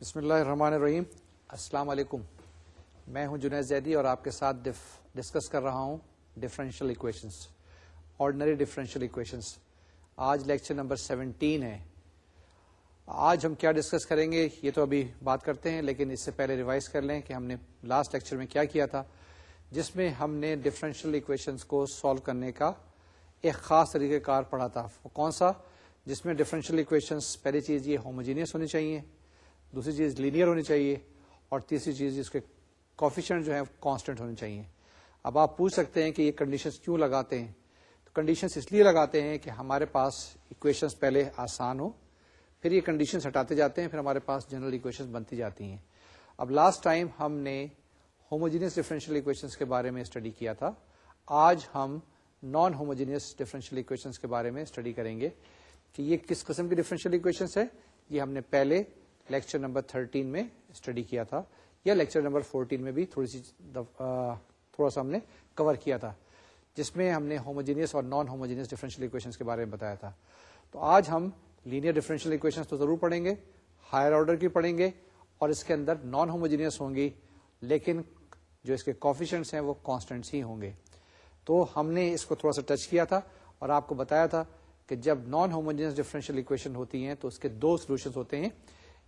بسم اللہ الرحمن الرحیم السلام علیکم میں ہوں جنید زیدی اور آپ کے ساتھ ڈسکس کر رہا ہوں differential equations ordinary differential equations آج لیکچر نمبر سیونٹین ہے آج ہم کیا ڈسکس کریں گے یہ تو ابھی بات کرتے ہیں لیکن اس سے پہلے ریوائز کر لیں کہ ہم نے لاسٹ لیکچر میں کیا کیا تھا جس میں ہم نے ڈفرینشیل اکویشنس کو سالو کرنے کا ایک خاص طریقہ کار پڑھا تھا وہ کون سا جس میں ڈفرینشیل اکویشنس پہلی چیز یہ ہوموجینس ہونی چاہیے دوسری چیز لینئر ہونی چاہیے اور تیسری چیز اس کے کافیٹ جو ہے کانسٹنٹ ہونے چاہیے اب آپ پوچھ سکتے ہیں کہ یہ کنڈیشنز کیوں لگاتے ہیں تو کنڈیشنز اس لیے لگاتے ہیں کہ ہمارے پاس اکویشنز پہلے آسان ہو پھر یہ کنڈیشنز ہٹاتے جاتے ہیں پھر ہمارے پاس جنرل اکویشنز بنتی جاتی ہیں اب لاسٹ ٹائم ہم نے ہوموجینس ڈیفرنشیل اکویشنز کے بارے میں اسٹڈی کیا تھا آج ہم نان ہوموجینس ڈفرینشیل اکویشنز کے بارے میں اسٹڈی کریں گے کہ یہ کس قسم کی ڈفرینشیل اکویشنس ہے یہ ہم نے پہلے لیکچر نمبر 13 میں اسٹڈی کیا تھا یا لیکچر نمبر 14 میں بھی تھوڑی سی تھوڑا سا ہم نے کور کیا تھا جس میں ہم نے ہوموجینس اور نان اکویشن کے بارے میں بتایا تھا تو آج ہم لینئر ڈیفرنشیل پڑھیں گے ہائر آرڈر کی پڑھیں گے اور اس کے اندر نان ہوموجینس ہوں گی لیکن جو اس کے کافیشنٹس ہیں وہ کانسٹنٹس ہی ہوں گے تو ہم نے اس کو تھوڑا سا ٹچ کیا تھا اور آپ کو بتایا تھا کہ جب نان ہوموجینس ڈیفرنشیل اکویشن ہوتی ہیں تو اس کے دو سولوشن ہوتے ہیں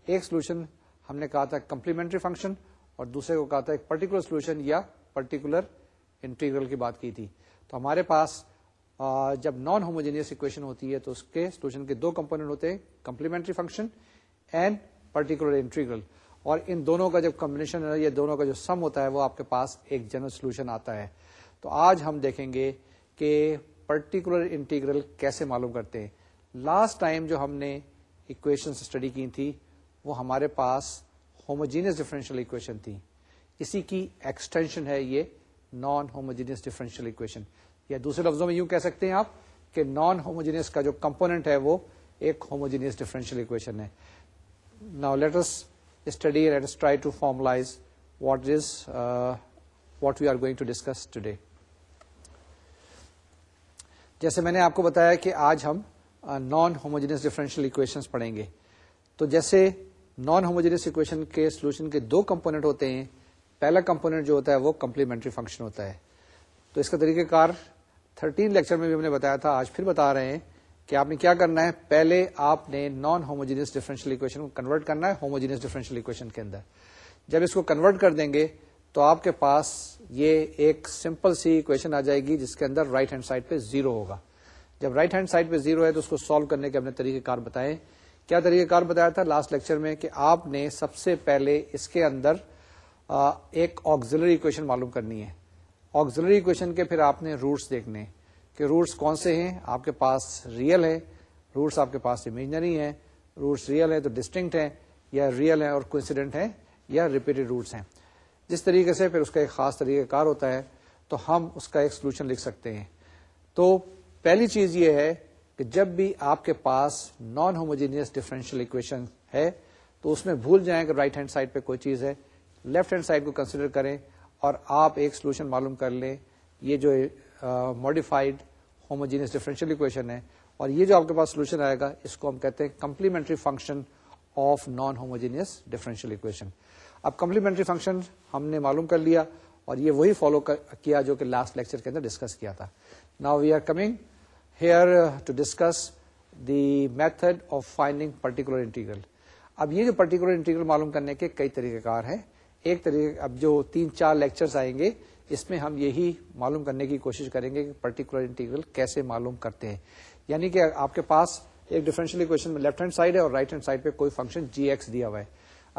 ایک سولوشن ہم نے کہا تھا کمپلیمنٹری فنکشن اور دوسرے کو کہا تھا ایک پرٹیکولر سولوشن یا پرٹیکولر انٹیگرل کی بات کی تھی تو ہمارے پاس جب نان ہوموجینس اکویشن ہوتی ہے تو اس کے سولوشن کے دو کمپونیٹ ہوتے ہیں complementary function and particular integral اور ان دونوں کا جب کمبنیشن یا دونوں کا جو سم ہوتا ہے وہ آپ کے پاس ایک جنرل سولوشن آتا ہے تو آج ہم دیکھیں گے کہ پرٹیکولر انٹیگرل کیسے معلوم کرتے ہیں لاسٹ ٹائم جو ہم نے اکویشن اسٹڈی کی تھی وہ ہمارے پاس ہوموجینس ڈیفرنشیل اکویشن تھی اسی کی ایکسٹینشن ہے یہ نان ہوموجینس ڈیفرنشیل اکویشن یا دوسرے لفظوں میں یوں کہہ سکتے ہیں آپ کہ نان ہوموجینس کا جو کمپونیٹ ہے وہ ایک ہوموجینس ڈیفرنشیل اکویشن ہے نا let's try to formalise what is what we are going to discuss today جیسے میں نے آپ کو بتایا کہ آج ہم نان ہوموجینس ڈیفرنشیل اکویشن پڑھیں گے تو جیسے نان ہوموجینس اکویشن کے سولوشن کے دو کمپونیٹ ہوتے ہیں پہلا کمپونیٹ جو ہوتا ہے وہ کمپلیمنٹری فنکشن ہوتا ہے تو اس کا طریقہ کار تھرٹین لیکچر میں بھی ہم نے بتایا تھا آج پھر بتا رہے ہیں کہ آپ نے کیا کرنا ہے پہلے آپ نے نان ہوموجینس ڈیفرنشیل اکویشن کو کنورٹ کرنا ہے ہوموجینس ڈیفرنشیل اکویشن کے اندر جب اس کو کنورٹ کر دیں گے تو آپ کے پاس یہ ایک سمپل سی اکویشن آ جائے گی جس کے اندر رائٹ ہینڈ سائڈ پہ زیرو ہوگا جب رائٹ ہینڈ سائڈ پہ زیرو ہے تو اس کو سالو کرنے کے طریقہ کار بتائے کیا طریقہ کار بتایا تھا لاسٹ لیکچر میں کہ آپ نے سب سے پہلے اس کے اندر ایک آگزلری اکویشن معلوم کرنی ہے آگزلری اکویشن کے پھر آپ نے روٹس دیکھنے کہ روٹس کون سے ہیں آپ کے پاس ریئل ہے روٹس آپ کے پاس امیجنری ہیں روٹس ریئل ہیں تو ڈسٹنکٹ ہیں یا ریئل ہیں اور کوئنسیڈنٹ ہیں یا ریپیٹڈ روٹس ہیں جس طریقے سے پھر اس کا ایک خاص طریقہ کار ہوتا ہے تو ہم اس کا ایک سولوشن لکھ سکتے ہیں تو پہلی چیز یہ ہے کہ جب بھی آپ کے پاس نان ہوموجینئس ڈیفرنشیل اکویشن ہے تو اس میں بھول جائیں کہ رائٹ ہینڈ سائڈ پہ کوئی چیز ہے لیفٹ ہینڈ سائڈ کو کنسیڈر کریں اور آپ ایک سولوشن معلوم کر لیں یہ جو ماڈیفائڈ ہوموجینس ڈیفرنشیل اکویشن ہے اور یہ جو آپ کے پاس سولوشن آئے گا اس کو ہم کہتے ہیں complementary function of non homogeneous differential equation اب کمپلیمنٹری فنکشن ہم نے معلوم کر لیا اور یہ وہی فالو کیا جو کہ لاسٹ لیکچر کے اندر ڈسکس کیا تھا now we are coming here to discuss the method of finding particular integral اب یہ جو پرٹیکولر انٹیگرل معلوم کرنے کے کئی طریقہ کار ہیں ایک طریقے آئیں گے اس میں ہم یہی معلوم کرنے کی کوشش کریں گے کہ پرٹیکولر انٹیگرل کیسے معلوم کرتے ہیں یعنی کہ آپ کے پاس ایک ڈیفرنشیل ڈیفرنشلی میں لیفٹ ہینڈ سائڈ ہے اور رائٹ ہینڈ سائڈ پہ کوئی فنکشن جی ایکس دیا ہوا ہے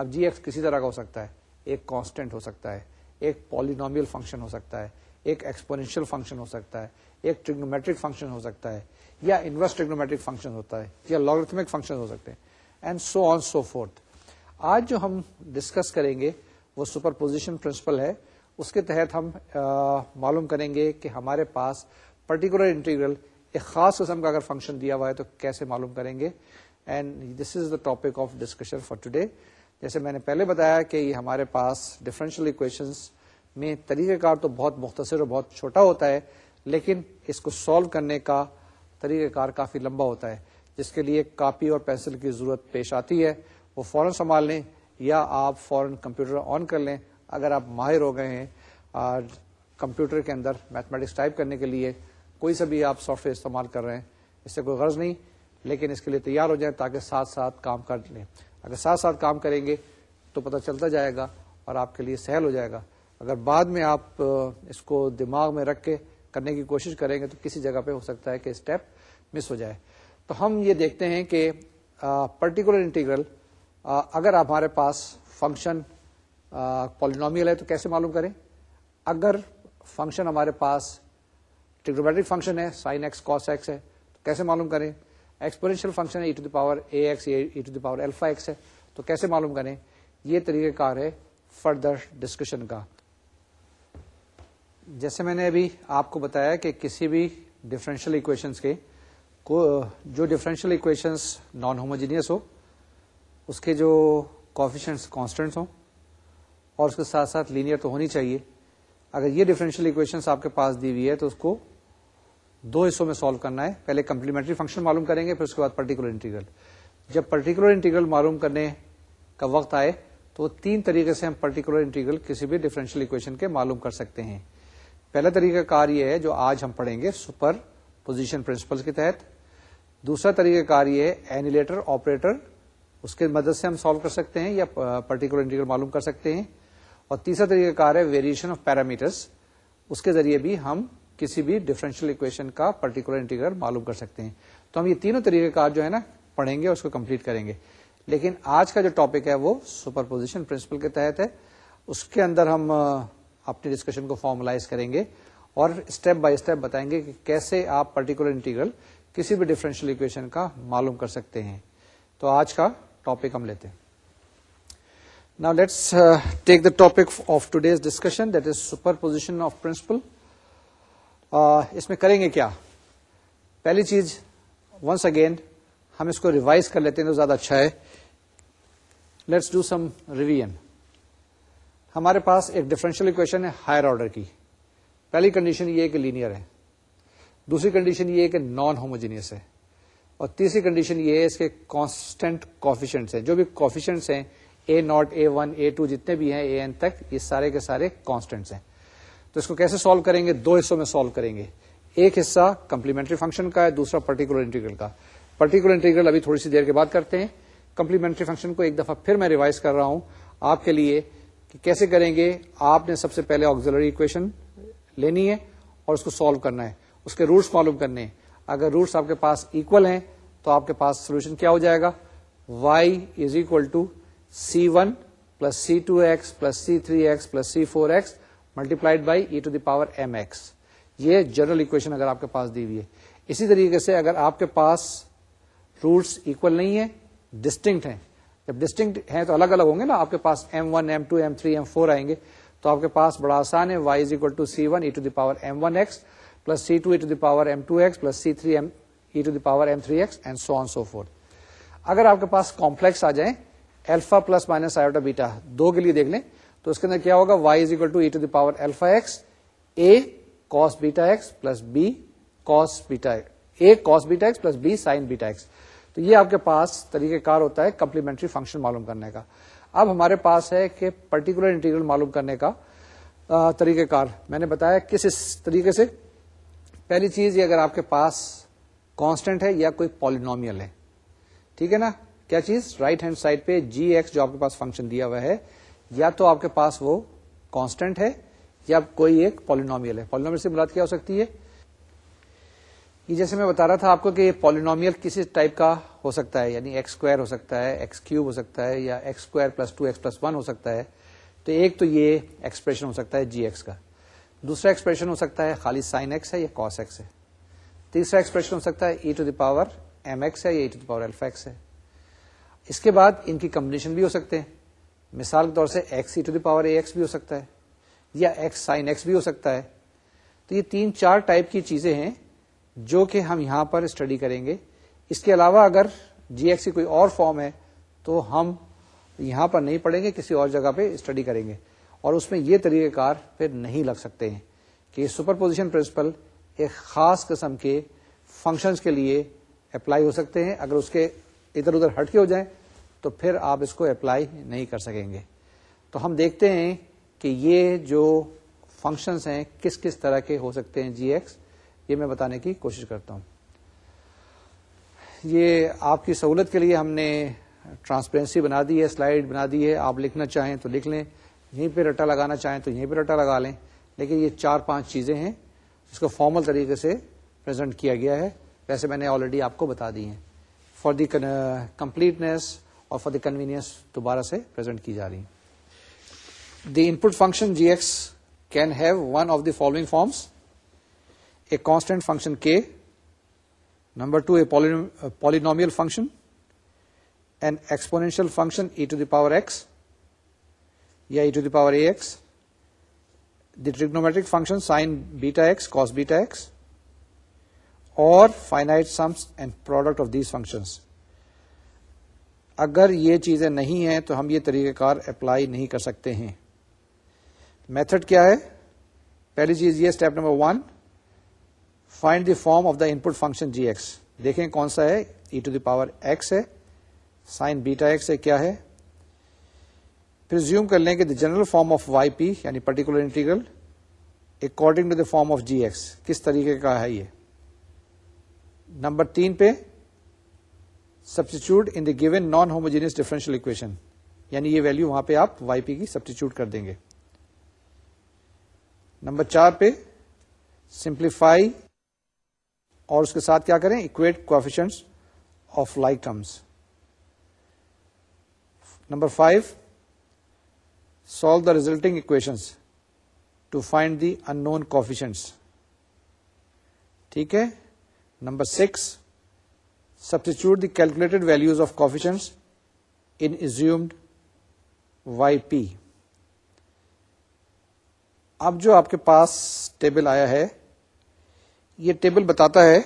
اب جی ایکس کسی طرح کا ہو سکتا ہے ایک کانسٹینٹ ہو سکتا ہے ایک پالینومیل فنکشن ہو سکتا ہے ایک ایکسپونینشیل فنکشن ہو سکتا ہے ایک ٹریگنومیٹرک فنکشن ہو سکتا ہے یا انورس ٹریگنومیٹرک فنکشن ہوتا ہے یا لاگرتھمک فنکشن ہو سکتے ہیں and so so on forth آج جو ہم ڈسکس کریں گے وہ سپر پوزیشن پرنسپل ہے اس کے تحت ہم معلوم کریں گے کہ ہمارے پاس پرٹیکولر انٹیگرل ایک خاص قسم کا اگر فنکشن دیا ہوا ہے تو کیسے معلوم کریں گے and this is the topic of discussion for today جیسے میں نے پہلے بتایا کہ یہ ہمارے پاس ڈفرینشیل اکویشنس میں طریقہ کار تو بہت مختصر اور بہت چھوٹا ہوتا ہے لیکن اس کو سالو کرنے کا طریقہ کار کافی لمبا ہوتا ہے جس کے لیے کاپی اور پینسل کی ضرورت پیش آتی ہے وہ فوراً سنبھال لیں یا آپ فوراً کمپیوٹر آن کر لیں اگر آپ ماہر ہو گئے ہیں کمپیوٹر کے اندر میتھمیٹکس ٹائپ کرنے کے لیے کوئی سا بھی آپ سافٹ ویئر استعمال کر رہے ہیں اس سے کوئی غرض نہیں لیکن اس کے لیے تیار ہو جائیں تاکہ ساتھ ساتھ کام کر لیں اگر ساتھ ساتھ کام کریں گے تو پتہ چلتا جائے گا اور آپ کے لیے سہل ہو جائے گا اگر بعد میں آپ اس کو دماغ میں رکھ کے کرنے کی کوشش کریں گے تو کسی جگہ پہ ہو سکتا ہے کہ اسٹیپ مس ہو جائے تو ہم یہ دیکھتے ہیں کہ پرٹیکولر انٹیگرل اگر آپ ہمارے پاس فنکشن کولینومیل ہے تو کیسے معلوم کریں اگر فنکشن ہمارے پاس ٹیکنومیٹرک فنکشن ہے سائن ایکس کاس ایکس ہے تو کیسے معلوم کریں ایکسپورینشیل فنکشن ہے e to the power a x to the power alpha x ہے تو کیسے معلوم کریں یہ طریقہ کار ہے فردر ڈسکشن کا جیسے میں نے ابھی آپ کو بتایا کہ کسی بھی ڈفرینشیل اکویشنس کے کو جو ڈفرینشیل اکویشنس نان ہوموجینئس ہو اس کے جو کافی کانسٹنٹ ہوں اور اس کے ساتھ ساتھ لینئر تو ہونی چاہیے اگر یہ ڈفرینشیل اکویشنس آپ کے پاس دی ہوئی ہے تو اس کو دو حصوں میں سالو کرنا ہے پہلے کمپلیمنٹری فنکشن معلوم کریں گے پھر اس کے بعد پرٹیکولر انٹیگرل جب پرٹیکولر انٹیگرل معلوم کرنے کا وقت آئے تو تین طریقے سے ہم پرٹیکولر انٹیگرل کسی بھی ڈفرینشیل اکویشن کے معلوم کر سکتے ہیں پہلا طریقہ کار یہ ہے جو آج ہم پڑھیں گے سپر پوزیشن پرنسپل کے تحت دوسرا طریقہ کار یہ اینیلیٹر آپریٹر اس کے مدد سے ہم سالو کر سکتے ہیں یا پرٹیکولر انٹیگرل معلوم کر سکتے ہیں اور تیسرا طریقہ کار ہے ویریشن آف پیرامیٹرس اس کے ذریعے بھی ہم کسی بھی ڈفرینشیل اکویشن کا پرٹیکولر انٹیگرل معلوم کر سکتے ہیں تو ہم یہ تینوں طریقہ کار جو ہے نا پڑھیں گے اور اس کو کمپلیٹ کریں گے لیکن آج کا جو ٹاپک ہے وہ سپر پوزیشن پرنسپل کے تحت ہے اس کے اندر ہم اپنے ڈسکشن کو فارملائز کریں گے اور اسٹیپ بائی اسٹپ بتائیں گے کہ کیسے آپ پرٹیکولر انٹیگرل کسی بھی ڈفرینشیل اکویشن کا معلوم کر سکتے ہیں تو آج کا ٹاپک ہم لیتے نا let's take the topic of today's discussion that is superposition of principle اس میں کریں گے کیا پہلی چیز ونس اگین ہم اس کو ریوائز کر لیتے ہیں تو زیادہ اچھا ہے لیٹس ڈو سم ریویژن ہمارے پاس ایک ڈفرینشیل اکویشن ہے ہائر آرڈر کی پہلی کنڈیشن یہ ہے کہ لینئر دوسری کنڈیشن یہ کہ نان ہوموجینس ہے اور تیسری کنڈیشن یہ ہے اس کے کانسٹنٹ ہیں جو بھی کوفیشنٹس ہیں ہیں a a a a naught one two جتنے بھی این تک یہ سارے کے سارے کانسٹنٹس ہیں تو اس کو کیسے سالو کریں گے دو حصوں میں سالو کریں گے ایک حصہ کمپلیمنٹری فنکشن کا ہے دوسرا پرٹیکولر انٹیگرل کا پرٹیکولر انٹیگرل ابھی تھوڑی سی دیر کے بعد کرتے ہیں کمپلیمنٹری فنکشن کو ایک دفعہ پھر میں ریوائز کر رہا ہوں آپ کے لیے کہ کیسے کریں گے آپ نے سب سے پہلے آگزلری اکویشن لینی ہے اور اس کو سالو کرنا ہے اس کے روٹس معلوم کرنے ہیں اگر روٹس آپ کے پاس اکول ہیں تو آپ کے پاس سولوشن کیا ہو جائے گا y is equal to c one plus c two x plus c three x plus c four x multiplied by e to the power m x یہ جنرل اکویشن اگر آپ کے پاس دی ہوئی ہے اسی طریقے سے اگر آپ کے پاس روٹس اکول نہیں ہے ڈسٹنکٹ ہیں جب ڈسٹنکٹ ہیں تو الگ الگ ہوں گے نا آپ کے پاس m one two m three four آئیں گے تو آپ کے پاس بڑا آسان ہے اگر آپ کے پاس کمپلیکس آ جائیں alpha plus minus iota beta دو کے لیے دیکھ لیں تو اس کے اندر کیا ہوگا y equal power beta b x تو یہ آپ کے پاس طریقہ کار ہوتا ہے کمپلیمنٹری فنکشن معلوم کرنے کا اب ہمارے پاس ہے کہ پرٹیکولر انٹیگرل معلوم کرنے کا طریقہ کار میں نے بتایا کس اس طریقے سے پہلی چیز یہ اگر آپ کے پاس کانسٹنٹ ہے یا کوئی پالینومیل ہے ٹھیک ہے نا کیا چیز رائٹ ہینڈ سائڈ پہ جی ایکس جو آپ کے پاس فنکشن دیا ہوا ہے یا تو آپ کے پاس وہ کانسٹنٹ ہے یا کوئی ایک پالینومیل ہے پالینومیل سے ملاد کیا ہو سکتی ہے یہ جیسے میں بتا رہا تھا آپ کو کہ یہ پالینومیل کسی ٹائپ کا ہو سکتا ہے یعنی ایکس اسکوائر ہو سکتا ہے ایکس کیوب ہو سکتا ہے یا x square plus two x plus one ہو سکتا ہے تو ایک تو یہ ایکسپریشن ہو سکتا ہے جی ایکس کا دوسرا ایکسپریشن ہو سکتا ہے خالی سائن ایکس ہے یا کوس ایکس ہے تیسرا ایکسپریشن ہو سکتا ہے e to the power m x ہے یا e to the power alpha x ہے اس کے بعد ان کی کمبینیشن بھی ہو سکتے ہیں مثال کے طور سے x e to the power a x بھی ہو سکتا ہے یا ایکس سائن ایکس بھی ہو سکتا ہے تو یہ تین چار ٹائپ کی چیزیں ہیں جو کہ ہم یہاں پر اسٹڈی کریں گے اس کے علاوہ اگر جی ایکس کی کوئی اور فارم ہے تو ہم یہاں پر نہیں پڑھیں گے کسی اور جگہ پہ اسٹڈی کریں گے اور اس میں یہ طریقہ کار پھر نہیں لگ سکتے ہیں کہ سپر پوزیشن پرنسپل ایک خاص قسم کے فنکشنز کے لیے اپلائی ہو سکتے ہیں اگر اس کے ادھر ادھر ہٹ کے ہو جائیں تو پھر آپ اس کو اپلائی نہیں کر سکیں گے تو ہم دیکھتے ہیں کہ یہ جو فنکشنز ہیں کس کس طرح کے ہو سکتے ہیں جی ایکس یہ میں بتانے کی کوشش کرتا ہوں یہ آپ کی سہولت کے لیے ہم نے ٹرانسپیرنسی بنا دی ہے سلائیڈ بنا دی ہے آپ لکھنا چاہیں تو لکھ لیں یہیں پہ رٹا لگانا چاہیں تو یہیں پہ رٹا لگا لیں لیکن یہ چار پانچ چیزیں ہیں جس کو فارمل طریقے سے پرزینٹ کیا گیا ہے ویسے میں نے آلریڈی آپ کو بتا دی ہیں فار دی کمپلیٹنیس اور فار دی کنوینئنس دوبارہ سے پرزینٹ کی جا رہی ہیں the input function g x can have one of the following forms a constant function k number two a polynomial function and exponential function e to the power x یا e to the power a x the trigonometric function sine beta x cos beta x or sums and product of these functions اگر یہ چیزیں نہیں ہیں تو ہم یہ طریقہ کار اپلائی نہیں کر سکتے ہیں میتھڈ کیا ہے پہلی چیز یہ step number one find the form of the input function g x دیکھیں کون سا ہے e to the power x ہے سائن بیٹا ایکس ہے کیا ہے پھر زیوم کر لیں کہ the general form of y p یعنی particular integral according to the form of g x کس طریقے کا ہے یہ نمبر تین پہ substitute in the given non homogeneous differential equation یعنی یہ ویلو وہاں پہ آپ وائی پی کی سبسٹیچیوٹ کر دیں گے نمبر چار پہ سمپلیفائی اور اس کے ساتھ کیا کریں equate coefficient of like terms number five solve the resulting equations to find the unknown coefficients ٹھیک ہے number six substitute the calculated values of in assumed Y P اب جو آپ کے پاس ٹیبل آیا ہے یہ ٹیبل بتاتا ہے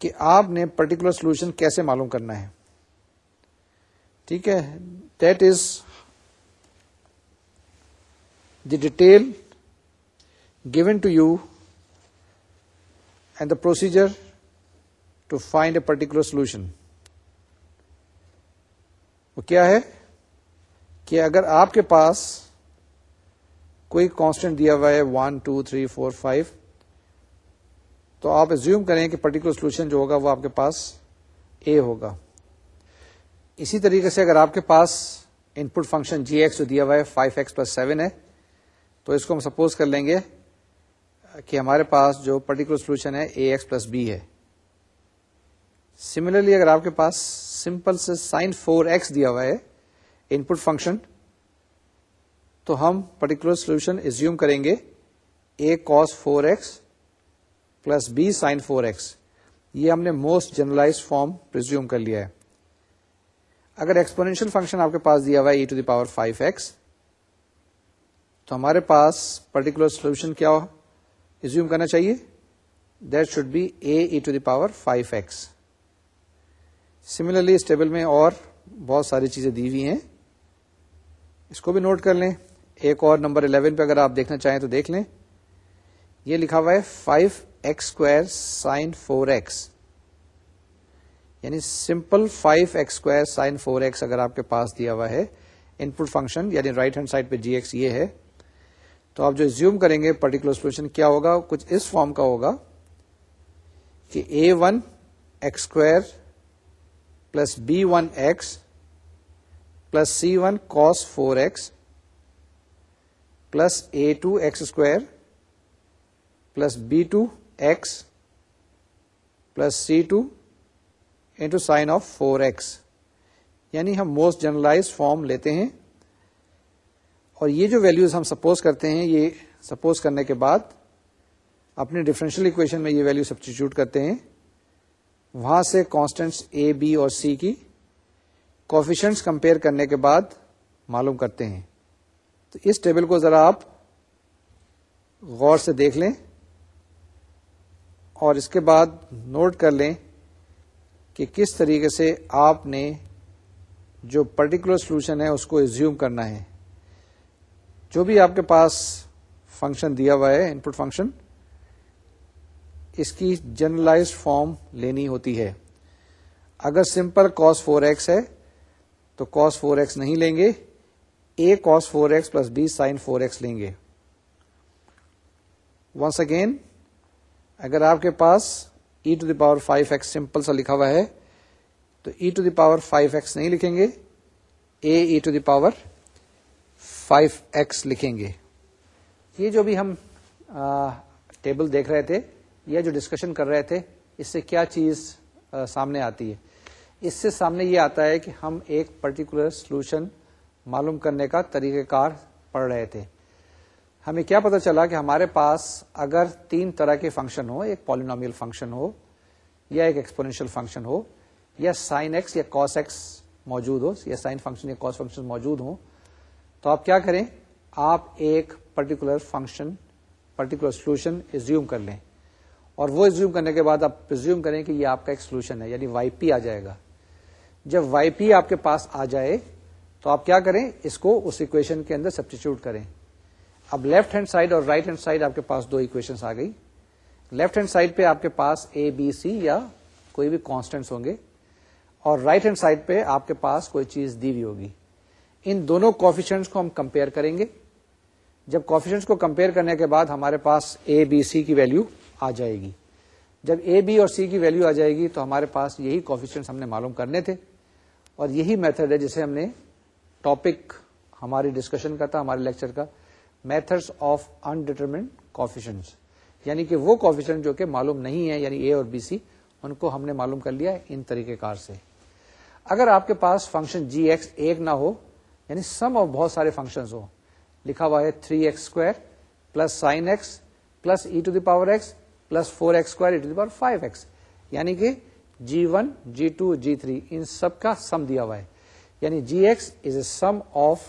کہ آپ نے پرٹیکولر سولوشن کیسے معلوم کرنا ہے ٹھیک ہے that is the detail given to you and the procedure to find a particular solution وہ کیا ہے کہ اگر آپ کے پاس کوئی کانسٹینٹ دیا ہوا ہے one two three four five تو آپ ایزیوم کریں کہ پرٹیکولر سولوشن جو ہوگا وہ آپ کے پاس اے ہوگا اسی طریقے سے اگر آپ کے پاس input function g x جو دیا ہوا ہے فائیو ایکس پلس سیون ہے تو اس کو ہم سپوز کر لیں گے کہ ہمارے پاس جو پرٹیکولر سولوشن ہے اے ایکس پلس بی ہے سملرلی اگر آپ کے پاس سمپل سے سائن فور ایکس دیا ہوا ہے ان پٹ فنکشن تو ہم پرٹیکولر سولوشن ایزیوم کریں گے a cos four x plus b sine four x یہ ہم نے موسٹ جنرلائز فارم ریزیوم کر لیا ہے اگر ایکسپونینشیل فنکشن آپ کے پاس پاس دیا ہوا ہے e to the power five X تو ہمارے پرٹیکولر سولوشن کیا کرنا چاہیے that should be A to the power five X similarly us table میں اور بہت ساری چیزیں دی ہوئی ہیں اس کو بھی نوٹ کر لیں ایک اور نمبر 11 پہ اگر آپ دیکھنا چاہیں تو دیکھ لیں یہ لکھا ہوا ہے five x square sine four x یعنی simple five x square sine four x اگر آپ کے پاس دیا ہوا ہے ان پٹ فنکشن یعنی رائٹ ہینڈ سائڈ پہ جی ایکس یہ ہے تو آپ جو زیوم کریں گے پرٹیکولر سولوشن کیا ہوگا کچھ اس فارم کا ہوگا کہ a one x square plus b one x plus c one cos four x plus a two x square plus b two x plus c two into sine of four x یعنی ہم most generalize form لیتے ہیں اور یہ جو values ہم suppose کرتے ہیں یہ سپوز کرنے کے بعد اپنے ڈفرینشیل اکویشن میں یہ ویلو سبسٹیچیوٹ کرتے ہیں وہاں سے کانسٹینٹس اے بی اور سی کی کوفیشنٹس کمپیئر کرنے کے بعد معلوم کرتے ہیں تو اس ٹیبل کو ذرا آپ غور سے دیکھ لیں اور اس کے بعد نوٹ کر لیں کہ کس طریقے سے آپ نے جو پرٹیکولر سولوشن ہے اس کو ایزیوم کرنا ہے جو بھی آپ کے پاس فنکشن دیا ہوا ہے ان پٹ فنکشن اس کی جنرلائز فارم لینی ہوتی ہے اگر سمپل کاس فور ایکس ہے تو کاس فور ایکس نہیں لیں گے A cos four X plus B sine four X لیں گے ونس اگین اگر آپ کے پاس e to the power five X simple سا لکھا ہوا ہے تو e to the power five X نہیں لکھیں گے A e to the power five X لکھیں گے یہ جو بھی ہم ٹیبل دیکھ رہے تھے یا جو ڈسکشن کر رہے تھے اس سے کیا چیز سامنے آتی ہے اس سے سامنے یہ آتا ہے کہ ہم ایک پرٹیکولر سولوشن معلوم کرنے کا طریقہ کار پڑھ رہے تھے ہمیں کیا پتا چلا کہ ہمارے پاس اگر تین طرح کے فنکشن ہو ایک پالینومیل فنکشن ہو یا ایکسپونینشیل فنکشن ہو یا سائن ایکس یا کوس ایکس موجود ہو یا سائن فنکشن یا کوس فنکشن موجود ہو تو آپ کیا کریں آپ ایک particular function particular solution assume کر لیں اور وہ ریزیوم کرنے کے بعد آپ ریزیوم کریں کہ یہ آپ کا ایک سولوشن ہے یعنی وائی پی آ جائے گا جب وائی پی آپ کے پاس آ جائے تو آپ کیا کریں اس کو اس اکویشن کے اندر سبسٹیچیوٹ کریں اب لیفٹ ہینڈ سائڈ اور رائٹ ہینڈ سائڈ آپ کے پاس دو اکویشن آ گئی لیفٹ ہینڈ سائڈ پہ آپ کے پاس اے بی سی یا کوئی بھی ہوں گے اور رائٹ ہینڈ سائڈ پہ آپ کے پاس کوئی چیز دی ہوئی ہوگی ان دونوں کوفیشنٹس کو ہم کمپیئر کریں گے جب کوفیشنٹس کو کمپیئر کرنے کے بعد ہمارے پاس اے بی سی کی ویلو آ جائے گی جب اے بی اور سی کی ویلو آ جائے گی تو ہمارے پاس یہی کوفیشنٹس ہم نے معلوم کرنے تھے اور یہی میتھڈ ہے جسے ہم نے ٹاپک ہماری ڈسکشن کا تھا ہمارے لیکچر کا میتھڈس آف انڈیٹرمنٹ کوفیشنس یعنی کہ وہ کوفیشن جو کہ معلوم نہیں ہے یعنی اے اور بی سی ان کو ہم نے معلوم کر لیا ان طریقے کار سے اگر آپ کے پاس فنکشن جی ایکس ایک نہ ہو یعنی سم آف بہت سارے فنکشنز ہو لکھا ہوا ہے three X square plus sine X plus e to the power X plus four X square e to the power five X یعنی کہ G one G two G three ان سب کا سم دیا ہوا ہے یعنی G X is a sum of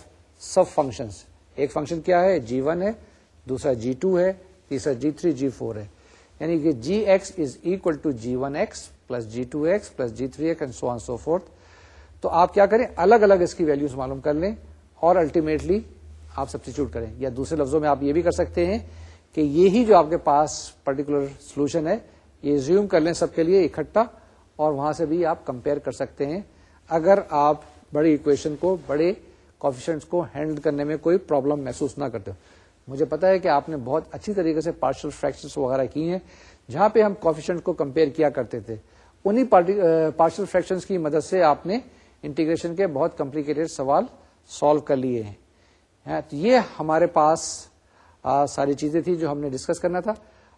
sub functions ایک function کیا ہے جی ون ہے دوسرا جی ٹو ہے تیسرا جی تھری جی فور ہے یعنی کہ G X is equal to G one X plus G two X plus G three X تو آپ کیا کریں الگ الگ اس کی ویلوز معلوم کر لیں اور الٹیمیٹلی آپ سب کریں یا دوسرے لفظوں میں آپ یہ بھی کر سکتے ہیں کہ یہی جو آپ کے پاس پرٹیکولر سولوشن ہے یہ زیوم کر لیں سب کے لیے اکٹھا اور وہاں سے بھی آپ کمپیئر کر سکتے ہیں اگر آپ بڑی اکویشن کو بڑے کو ہینڈل کرنے میں کوئی پرابلم محسوس نہ کرتے مجھے پتا ہے کہ آپ نے بہت اچھی طریقے سے پارشل فریکشن وغیرہ کی ہیں جہاں پہ ہم کوفیشنٹ کو کمپیئر کیا کرتے تھے پارشل فریکشن کی مدد سے آپ نے انٹیگریشن کے بہت کمپلیکیٹڈ سوال سالو کر لیے ہیں ہاں، تو یہ ہمارے پاس ساری چیزیں تھیں جو ہم نے ڈسکس کرنا تھا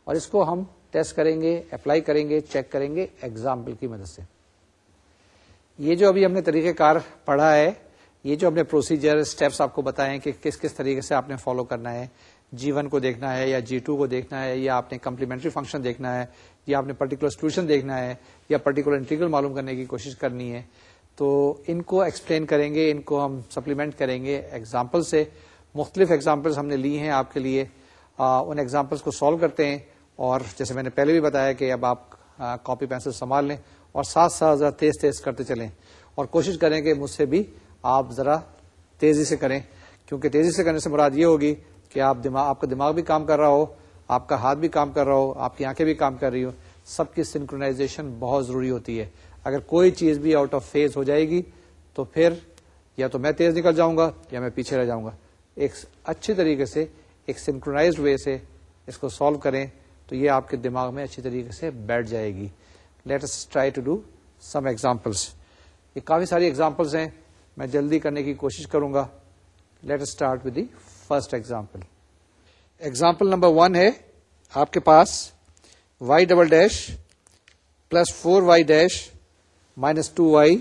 اور اس کو ہم ٹیسٹ کریں گے اپلائی کریں گے چیک کریں گے ایگزامپل کی مدد سے یہ جو ابھی ہم نے طریقہ کار پڑھا ہے یہ جو اپنے پروسیجر اسٹیپس آپ کو بتائے کہ کس کس طریقے سے آپ نے فالو کرنا ہے جی ون کو دیکھنا ہے یا جی ٹو کو دیکھنا ہے یا آپ نے کمپلیمنٹری فنکشن دیکھنا ہے یا آپ نے پرٹیکولر سولوشن دیکھنا ہے یا پرٹیکولر انٹیگل معلوم کرنے کی کوشش کرنی ہے تو ان کو ایکسپلین کریں گے ان کو ہم سپلیمنٹ کریں گے ایگزامپل سے مختلف ایگزامپلس ہم نے لی ہیں آپ کے لیے ان ایگزامپلس کو سالو کرتے ہیں اور جیسے میں نے پہلے بھی بتایا کہ اب آپ کاپی پینسل سنبھال لیں اور ساتھ ذرا تیز تیز کرتے چلیں اور کوشش کریں کہ مجھ سے بھی آپ ذرا تیزی سے کریں کیونکہ تیزی سے کرنے سے مراد یہ ہوگی کہ آپ دماغ آپ کا دماغ بھی کام کر رہا ہو آپ کا ہاتھ بھی کام کر رہا ہو آپ کی آنکھیں بھی کام کر رہی ہو سب کی سنکرونازیشن بہت ضروری ہوتی ہے اگر کوئی چیز بھی آؤٹ آف فیز ہو جائے گی تو پھر یا تو میں تیز نکل جاؤں گا یا میں پیچھے رہ جاؤں گا ایک اچھی طریقے سے ایک سنکرونائز وے سے اس کو سالو کریں تو یہ آپ کے دماغ میں اچھی طریقے سے بیٹھ جائے گی let's try to do some examples یہ کافی ساری ایگزامپلس ہیں میں جلدی کرنے کی کوشش کروں گا let start with the first example example number one ہے آپ کے پاس Y double dash plus four Y dash minus two Y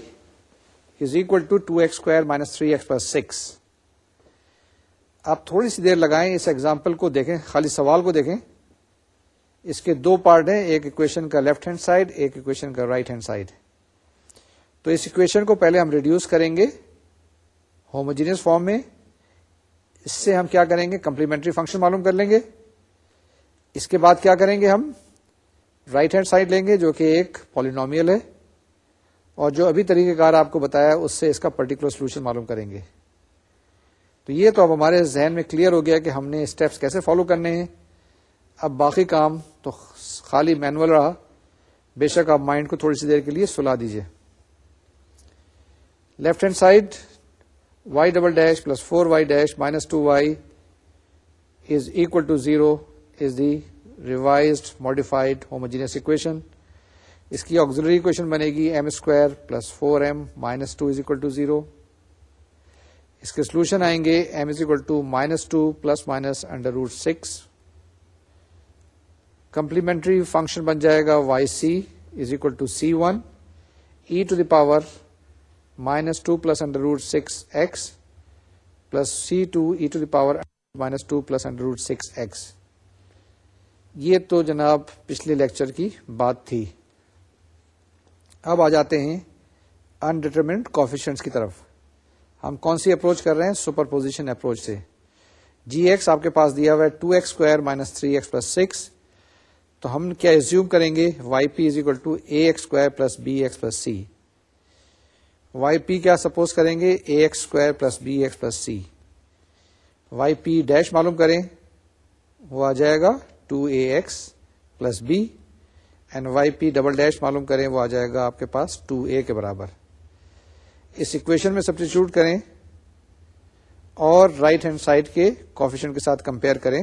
is equal to two X square minus three X plus six آپ تھوڑی سی دیر لگائیں اس ایگزامپل کو دیکھیں خالی سوال کو دیکھیں اس کے دو پارٹ ہیں ایک اکویشن کا لیفٹ ہینڈ سائڈ ایک اکویشن کا رائٹ ہینڈ سائڈ تو اس اکویشن کو پہلے ہم ریڈیوس کریں گے ہوموجینس فارم میں اس سے ہم کیا کریں گے کمپلیمنٹری فنکشن معلوم کر لیں گے اس کے بعد کیا کریں گے ہم رائٹ ہینڈ سائڈ لیں گے جو کہ ایک پالینومیل ہے اور جو ابھی طریقہ کار آپ کو بتایا اس سے اس کا پرٹیکولر سولوشن معلوم کریں گے تو یہ تو اب ہمارے ذہن میں کلیئر ہو گیا کہ ہم نے اسٹیپس کیسے فالو کرنے ہیں اب باقی کام تو خالی مینول رہا بے شک آپ مائنڈ کو تھوڑی سی دیر کے لیے سلا دیجیے left hand side Y double dash plus four Y dash minus two Y is 0 to zero is the revised equation. Homogeneous equation اس کی آگزری اکویشن بنے گی M square plus four M minus two is equal to zero اس کے solution آئیں گے M is equal to minus two plus minus under root six complementary function بن جائے گا Y C is equal to C one e to the power minus two plus under root six X plus C two e to the power minus two plus under root six X یہ تو جناب پچھلے lecture کی بات تھی اب آ جاتے ہیں انڈیٹرمنٹ کوفیشنٹس کی طرف ہم کون سی اپروچ کر رہے ہیں سپر پوزیشن اپروچ سے جی ایکس آپ کے پاس دیا ہوا ہے two X square minus three X plus six تو ہم کیا ریزیوم کریں گے Y P is equal to A X square plus B X plus C Y P کیا سپوز کریں گے A X square plus B X plus C Y P dash معلوم کریں وہ آ جائے گا two A X plus B and Y P double dash معلوم کریں وہ آ جائے گا آپ کے پاس ٹو اے کے برابر اس اکویشن میں سبسٹیچیوٹ کریں اور رائٹ ہینڈ سائڈ کے کوفیشن کے ساتھ کمپیئر کریں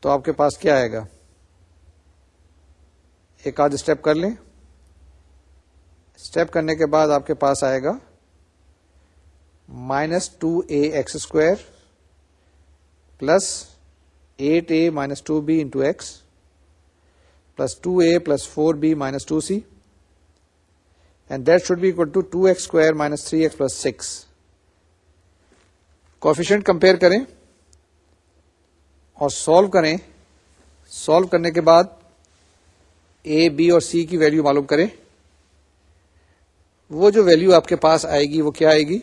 تو آپ کے پاس کیا آئے گا ایک آدھ اسٹیپ کر لیں اسٹیپ کرنے کے بعد آپ کے پاس آئے گا minus two a x square plus eight a minus two b into x plus two a plus four b minus two c and that should be equal to two x square minus three x plus six coefficient compare کریں اور solve کریں solve کرنے کے بعد اے be اور سی کی value معلوم کریں وہ جو ویلو آپ کے پاس آئے گی وہ کیا آئے گی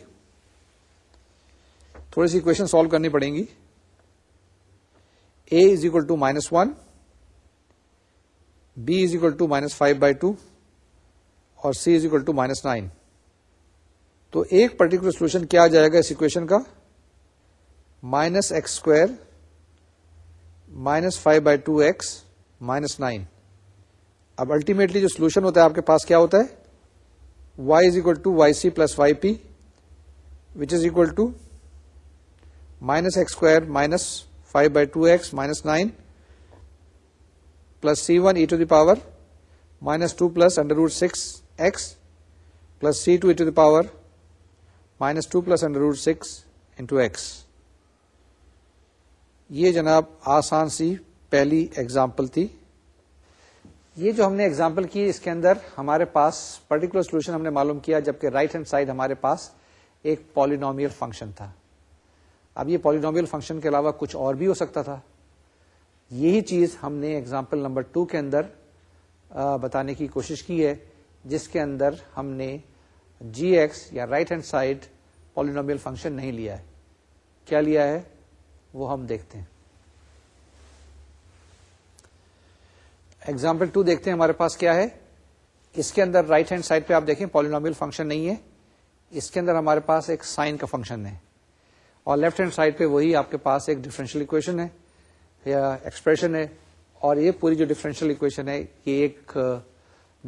تھوڑی سی اکویشن سالو کرنی پڑیں گی A is equal to minus one B is equal to minus five by two اور C is equal to minus nine تو ایک پرٹیکولر سولوشن کیا جائے گا اس اکویشن کا minus X square minus five by two X minus nine اب ultimately جو سولوشن ہوتا ہے آپ کے پاس کیا ہوتا ہے Y is equal to Y C plus Y P which is equals minus five by two x minus nine plus C one e the power minus two plus under root six x plus C two e the power minus two plus root six یہ جناب آسان سی پہلی example تھی یہ جو ہم نے example کی اس کے اندر ہمارے پاس پرٹیکولر سولوشن ہم نے معلوم کیا جبکہ رائٹ ہینڈ سائڈ ہمارے پاس ایک پالینومیل فنکشن تھا اب یہ پالینومیل فنکشن کے علاوہ کچھ اور بھی ہو سکتا تھا یہی چیز ہم نے اگزامپل نمبر ٹو کے اندر بتانے کی کوشش کی ہے جس کے اندر ہم نے جی ایکس یا right hand side polynomial function نہیں لیا ہے کیا لیا ہے وہ ہم دیکھتے ہیں ایگزامپل ٹو دیکھتے ہیں ہمارے پاس کیا ہے اس کے اندر رائٹ ہینڈ سائڈ پہ آپ دیکھیں پالینومیل فنکشن نہیں ہے اس کے اندر ہمارے پاس ایک سائن کا فنکشن ہے اور لیفٹ ہینڈ سائڈ پہ وہی آپ کے پاس ایک ڈفرینشیل اکویشن ہے یا ایکسپریشن ہے اور یہ پوری جو ڈفرینشیل اکویشن ہے یہ ایک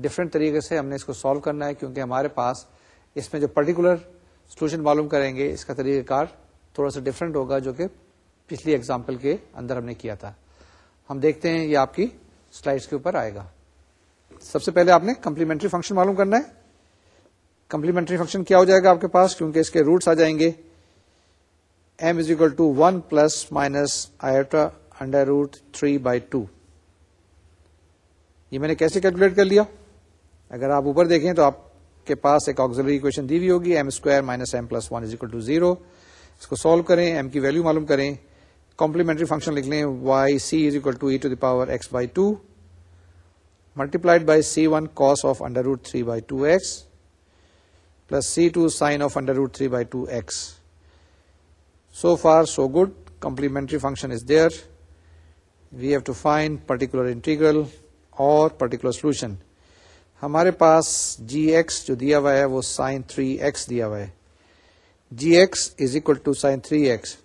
ڈفرنٹ طریقے سے ہم نے اس کو سالو کرنا ہے کیونکہ ہمارے پاس اس میں جو پرٹیکولر سولوشن معلوم کریں گے اس کا طریقہ کار تھوڑا سا ڈفرینٹ ہوگا جو کہ پچھلی ایگزامپل کے اندر ہم نے کیا تھا ہم دیکھتے ہیں یہ آپ کی سلائڈ کے اوپر آئے گا سب سے پہلے آپ نے کمپلیمنٹری فنکشن معلوم کرنا ہے کمپلیمنٹری فنکشن کیا ہو جائے گا آپ کے پاس کیونکہ اس کے روٹس آ جائیں گے M is equal to one plus minus iota under root three by two یہ میں نے کیسے کیلکولیٹ کر لیا اگر آپ اوپر دیکھیں تو آپ کے پاس ایک آگزلری اکویشن دی ہوئی ہوگی M square minus M plus one is equal to zero اس کو سالو کریں ایم کی ویلو معلوم کریں کمپلیمنٹری فنکشن لکھ لیں Y C is equal to e to the power X by two multiplied by C one cos of under root three by two X plus C two sine of under root three by two X so far so good complementary function is there we have to find particular integral اور particular solution ہمارے پاس g x جو دیا ہوا ہے وہ sine three x دیا ہوا ہے G X is equal to sine three X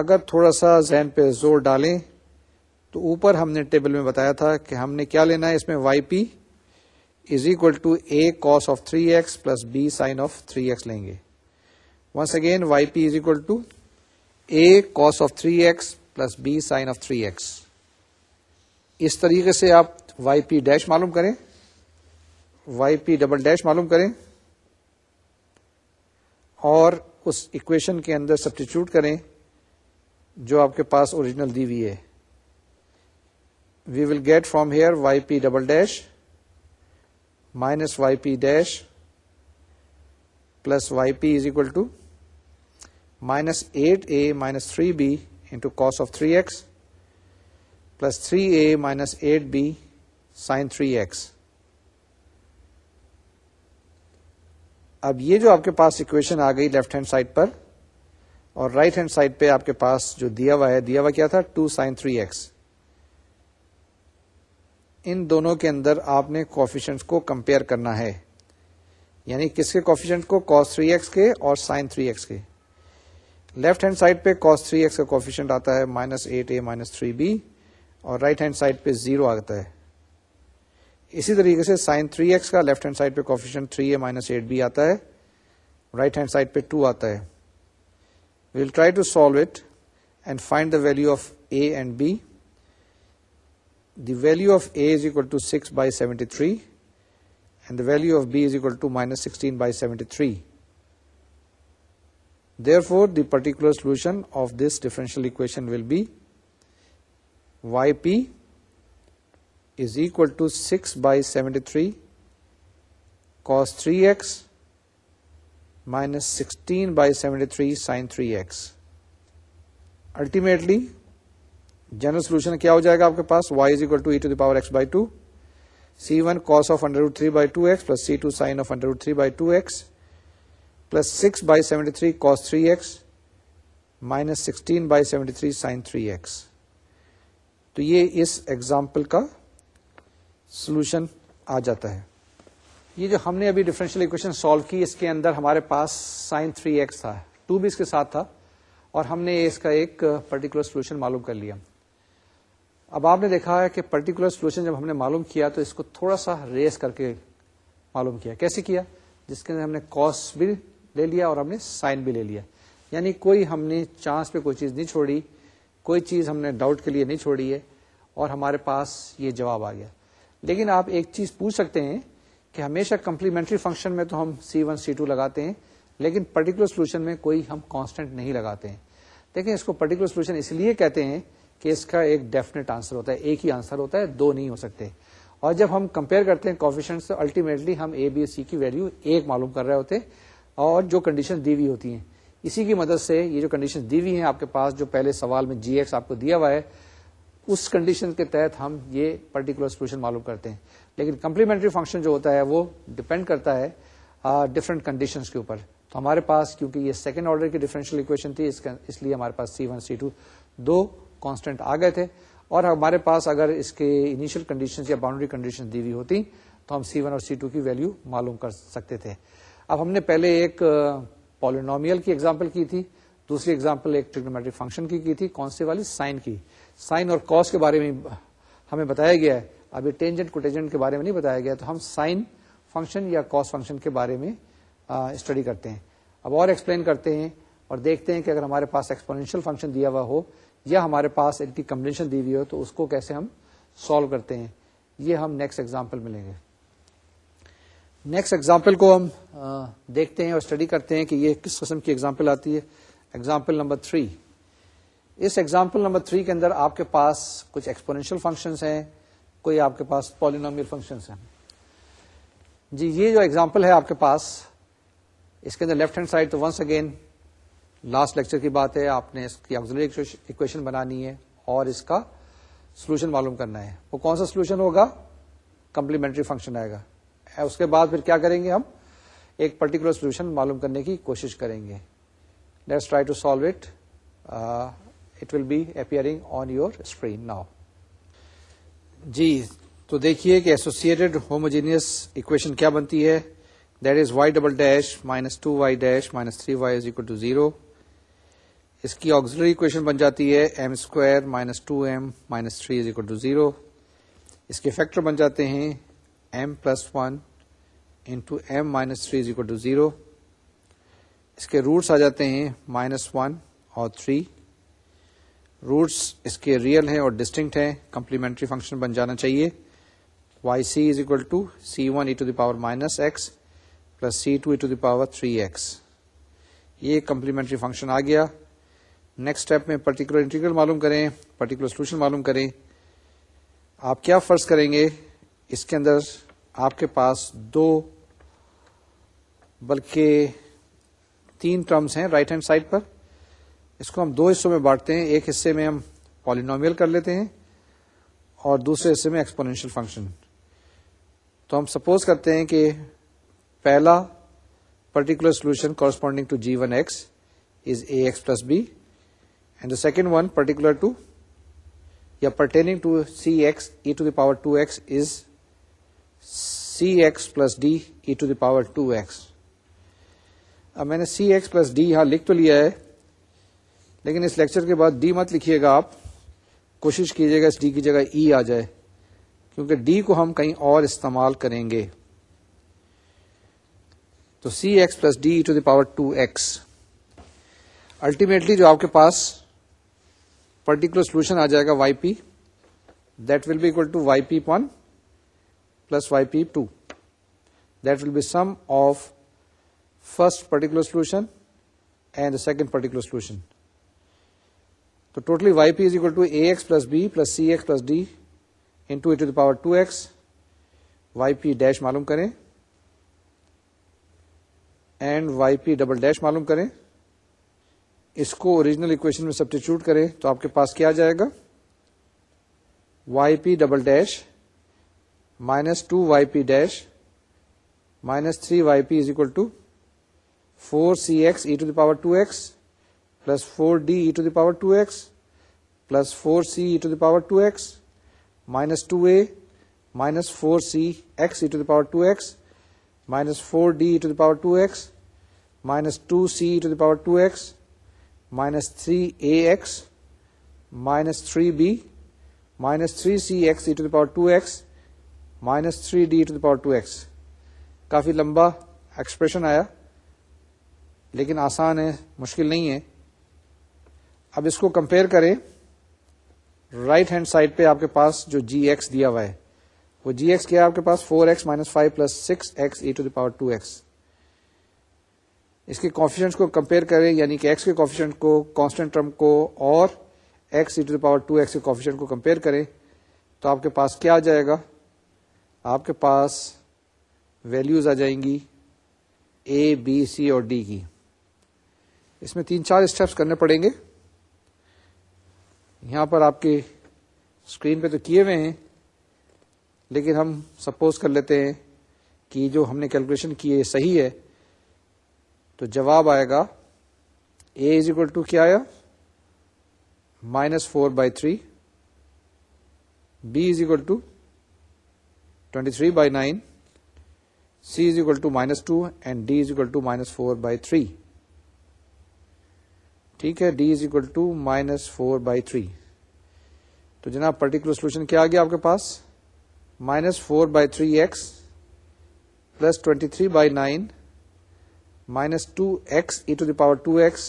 اگر تھوڑا سا ذہن پہ زور ڈالیں تو اوپر ہم نے ٹیبل میں بتایا تھا کہ ہم نے کیا لینا ہے اس میں Y P is equal to A cos of three X plus B sine of three X لیں گے once again Y P is equal to A cos of three X plus B sine of three X اس طریقے سے آپ y پی dash معلوم کریں y پی double dash معلوم کریں اور اس اکویشن کے اندر سبسٹیچیوٹ کریں جو آپ کے پاس اوریجنل دی ہوئی ہے we will get from here Y P double dash minus Y P dash plus Y P is equal to minus eight A minus three B into cos of three X plus three A minus eight B sine three X اب یہ جو آپ کے پاس equation آ گئی left hand side پر اور رائٹ ہینڈ سائڈ پہ آپ کے پاس جو دیا ہوا ہے دیا ہوا کیا تھا ٹو سائن تھری ایکس ان دونوں کے اندر آپ نے کوفیشنٹ کو کمپیئر کرنا ہے یعنی کس کے کوفیشنٹ کو تھری ایکس کے اور سائن تھری ایکس کے لیفٹ ہینڈ سائڈ پہ کاس تھری ایکس کا کوفیشنٹ آتا ہے minus eight A minus three B اور رائٹ ہینڈ سائڈ پہ زیرو آتا ہے اسی طریقے سے سائن تھری ایکس کا لیفٹ ہینڈ سائڈ پہ coefficient three A minus eight B آتا ہے رائٹ ہینڈ سائڈ پہ ٹو آتا ہے We will try to solve it and find the value of A and B. The value of A is equal to 6 by 73 and the value of B is equal to minus 16 by 73. Therefore, the particular solution of this differential equation will be yp is equal to 6 by 73 cos 3x minus sixteen by seventy three sine three X ultimately general solution کیا ہو جائے گا آپ کے پاس Y is equal to e to the power X by two C one cos of under two three plus C two sine of under three by two X plus six by seventy three cos three X minus sixteen by seventy three sine three X تو یہ اس example کا solution آ جاتا ہے یہ جو ہم نے ابھی ڈفرینشیل اکویشن سالو کی اس کے اندر ہمارے پاس سائن تھری ایکس تھا ٹو بھی اس کے ساتھ تھا اور ہم نے اس کا ایک پرٹیکولر سولوشن معلوم کر لیا اب آپ نے دیکھا ہے کہ پرٹیکولر سولوشن جب ہم نے معلوم کیا تو اس کو تھوڑا سا ریس کر کے معلوم کیا کیسے کیا جس کے اندر ہم نے کاس بھی لے لیا اور ہم نے سائن بھی لے لیا یعنی کوئی ہم نے چانس پہ کوئی چیز نہیں چھوڑی کوئی چیز ہم نے ڈاؤٹ کے لیے نہیں چھوڑی ہے اور ہمارے پاس یہ جواب آ گیا لیکن آپ ایک چیز پوچھ سکتے ہیں کہ ہمیشہ کمپلیمنٹری فنکشن میں تو ہم سی ون سی ٹو لگاتے ہیں لیکن پرٹیکولر سولوشن میں کوئی ہم کانسٹینٹ نہیں لگاتے ہیں دیکھیں اس کو پرٹیکولر سولوشن اس لیے کہتے ہیں کہ اس کا ایک ڈیفینیٹ آنسر ہوتا ہے ایک ہی آنسر ہوتا ہے دو نہیں ہو سکتے اور جب ہم کمپیئر کرتے ہیں کوفیشن سے الٹیمیٹلی ہم اے بی سی کی ویلو ایک معلوم کر رہے ہوتے اور جو کنڈیشن دی ہوئی ہوتی ہیں اسی کی مدد سے یہ جو کنڈیشن دی ہوئی ہیں آپ کے پاس جو پہلے سوال میں جی ایکس آپ کو دیا ہوا ہے اس کنڈیشن کے تحت ہم یہ پرٹیکولر سولوشن معلوم کرتے ہیں لیکن کمپلیمنٹری فنکشن جو ہوتا ہے وہ ڈپینڈ کرتا ہے ڈفرینٹ کنڈیشنز کے اوپر تو ہمارے پاس کیونکہ یہ سیکنڈ آرڈر کی ڈیفرنشیل اکویشن تھی اس لیے ہمارے پاس سی ون سی ٹو دو کانسٹنٹ آ گئے تھے اور ہمارے پاس اگر اس کے انیشیل کنڈیشن یا باؤنڈری کنڈیشن دی ہوئی ہوتی تو ہم سی ون اور سی ٹو کی ویلو معلوم کر سکتے تھے اب ہم نے پہلے ایک پالینومیل کی ایگزامپل کی تھی دوسری ایگزامپل ایک ٹریگنومیٹرک فنکشن کی کی تھی کون سی والی سائن کی سائن اور کاس کے بارے میں ہمیں بتایا گیا ہے ابھی ٹینجنٹ کوٹینجنٹ کے بارے میں نہیں بتایا گیا تو ہم سائن فنکشن یا کاس فنکشن کے بارے میں اسٹڈی کرتے ہیں اب اور ایکسپلین کرتے ہیں اور دیکھتے ہیں کہ اگر ہمارے پاس ایکسپونینشیل فنکشن دیا ہوا ہو یا ہمارے پاس ان کی کمبنیشن دی ہوئی ہو تو اس کو کیسے ہم سالو کرتے ہیں یہ ہم نیکسٹ ایگزامپل ملیں گے نیکسٹ ایگزامپل کو ہم دیکھتے ہیں اور اسٹڈی کرتے ہیں کہ یہ کس قسم کی ایگزامپل آتی ہے ایگزامپل نمبر تھری اس ایگزامپل نمبر تھری کے اندر آپ کے پاس کچھ ایکسپونینشیل فنکشنس ہیں کوئی آپ کے پاس پالینومیل فنکشنس ہیں جی یہ جو ایگزامپل ہے آپ کے پاس اس کے اندر لیفٹ ہینڈ سائڈ تو ونس اگین لاسٹ لیکچر کی بات ہے آپ نے اس کی اکویشن بنانی ہے اور اس کا سولوشن معلوم کرنا ہے وہ کون سا سولوشن ہوگا کمپلیمنٹری فنکشن آئے گا اس کے بعد پھر کیا کریں گے ہم ایک پرٹیکولر سولوشن معلوم کرنے کی کوشش کریں گے let's try to solve it it will be appearing on your screen now جی تو دیکھیے کہ ایسوسیڈ ہوموجینئس اکویشن کیا بنتی ہے that is Y double dash minus two Y dash minus three Y is equal to zero اس کی auxiliary equation بن جاتی ہے M square minus two M minus three is equal to zero اس کے factor بن جاتے ہیں M plus one into M minus three is equal to zero اس کے roots آ جاتے ہیں مائنس ون اور تھری روٹس اس کے ریئل ہیں اور ڈسٹنکٹ ہیں کمپلیمنٹری فنکشن بن جانا چاہیے Y C is equal to C one E to the power minus X plus C two E to the power three X یہ کمپلیمنٹری فنکشن آ گیا نیکسٹ اسٹیپ میں پرٹیکولر انٹیگرل معلوم کریں پرٹیکولر سولوشن معلوم کریں آپ کیا فرض کریں گے اس کے اندر آپ کے پاس دو بلکہ تین ٹرمس ہیں رائٹ ہینڈ سائڈ پر اس کو ہم دو حصوں میں بانٹتے ہیں ایک حصے میں ہم پالینومیل کر لیتے ہیں اور دوسرے حصے میں ایکسپونینشیل فنکشن تو ہم سپوز کرتے ہیں کہ پہلا particular solution corresponding to G one X is A X plus B and the second one particular two یا pertaining to C X E to the power two X is C X plus D E to the power two X اب میں نے C x plus D یہاں لکھ تو لیا ہے لیکن اس لیکچر کے بعد ڈی مت لکھیے گا آپ کوشش کیجیے گا اس ڈی کی جگہ ای آ جائے کیونکہ ڈی کو ہم کہیں اور استعمال کریں گے تو C X plus D to the power two X ultimately جو آپ کے پاس پرٹیکولر سولوشن آ جائے گا Y P that will be equal to Y P one plus Y P two that will be sum of first particular solution and second particular solution تو totally Y P is equal to A X plus B plus C X plus D N to the power two X Y P dash معلوم کریں and Y P double dash معلوم کریں اس کو original equation میں substitute کریں تو آپ کے پاس کیا جائے گا Y P double dash minus two Y P dash minus three Y P is equal to four C X E to the power two X plus four D E to the power two X plus four C E to the power two X minus two A minus four C X E to the power two X minus four D E to the power two X minus two C E to the power two X minus three A X minus three B minus three C X E to the power two X minus three D E to the power two X کافی لمبا expression آیا لیکن آسان ہے مشکل نہیں ہے اب اس کو کمپیئر کریں رائٹ ہینڈ سائڈ پہ آپ کے پاس جو جی ایکس دیا ہوا ہے وہ جی ایکس کیا آپ کے پاس four X minus five plus six X E to the power two X اس کے کو کمپیئر کریں یعنی کہ ایکس کے کو کانسٹنٹ ٹرم کو اور X E to the power two X کے کو کمپیئر کریں تو آپ کے پاس کیا آ جائے گا آپ کے پاس ویلیوز آ جائیں گی اے بی سی اور ڈی کی اس میں تین چار اسٹیپس کرنے پڑیں گے یہاں پر آپ کے اسکرین پہ تو کیے ہوئے ہیں لیکن ہم سپوز کر لیتے ہیں کہ جو ہم نے کیلکولیشن کیے صحیح ہے تو جواب آئے گا اے از اکول ٹو کیا آیا minus four by three B is equal to twenty three by nine C is equal to minus two and D is equal to minus four by three ٹھیک ہے D is equal to minus four by three تو جناب particular solution کیا آ گیا آپ کے پاس minus four by three X plus twenty three by nine minus two X E to the power two X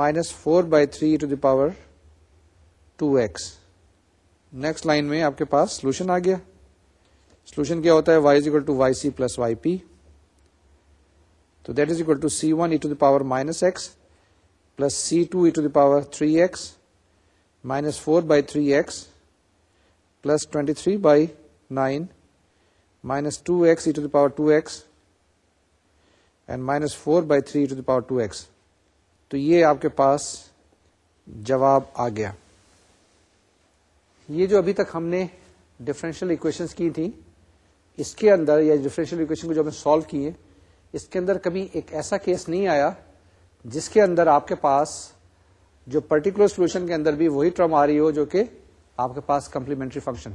minus four by three to the power two X next line میں آپ کے پاس solution آ گیا solution کیا ہوتا ہے Y is equal to Y C plus Y P تو that is equal to to C one E power minus X plus C two E to the power three X minus four by three X plus twenty three by nine minus two to X E the power two X and minus four by three to power two X تو یہ آپ کے پاس جواب آ گیا یہ جو ابھی تک ہم نے ڈفرینشیل اکویشنس کی تھیں اس کے اندر یا ڈفرینشیل اکویشن کو جو ہم نے سالو کیے اس کے اندر کبھی ایک ایسا کیس نہیں آیا جس کے اندر آپ کے پاس جو پرٹیکولر سولوشن کے اندر بھی وہی ٹرم آ رہی ہو جو کہ آپ کے پاس کمپلیمنٹری فنکشن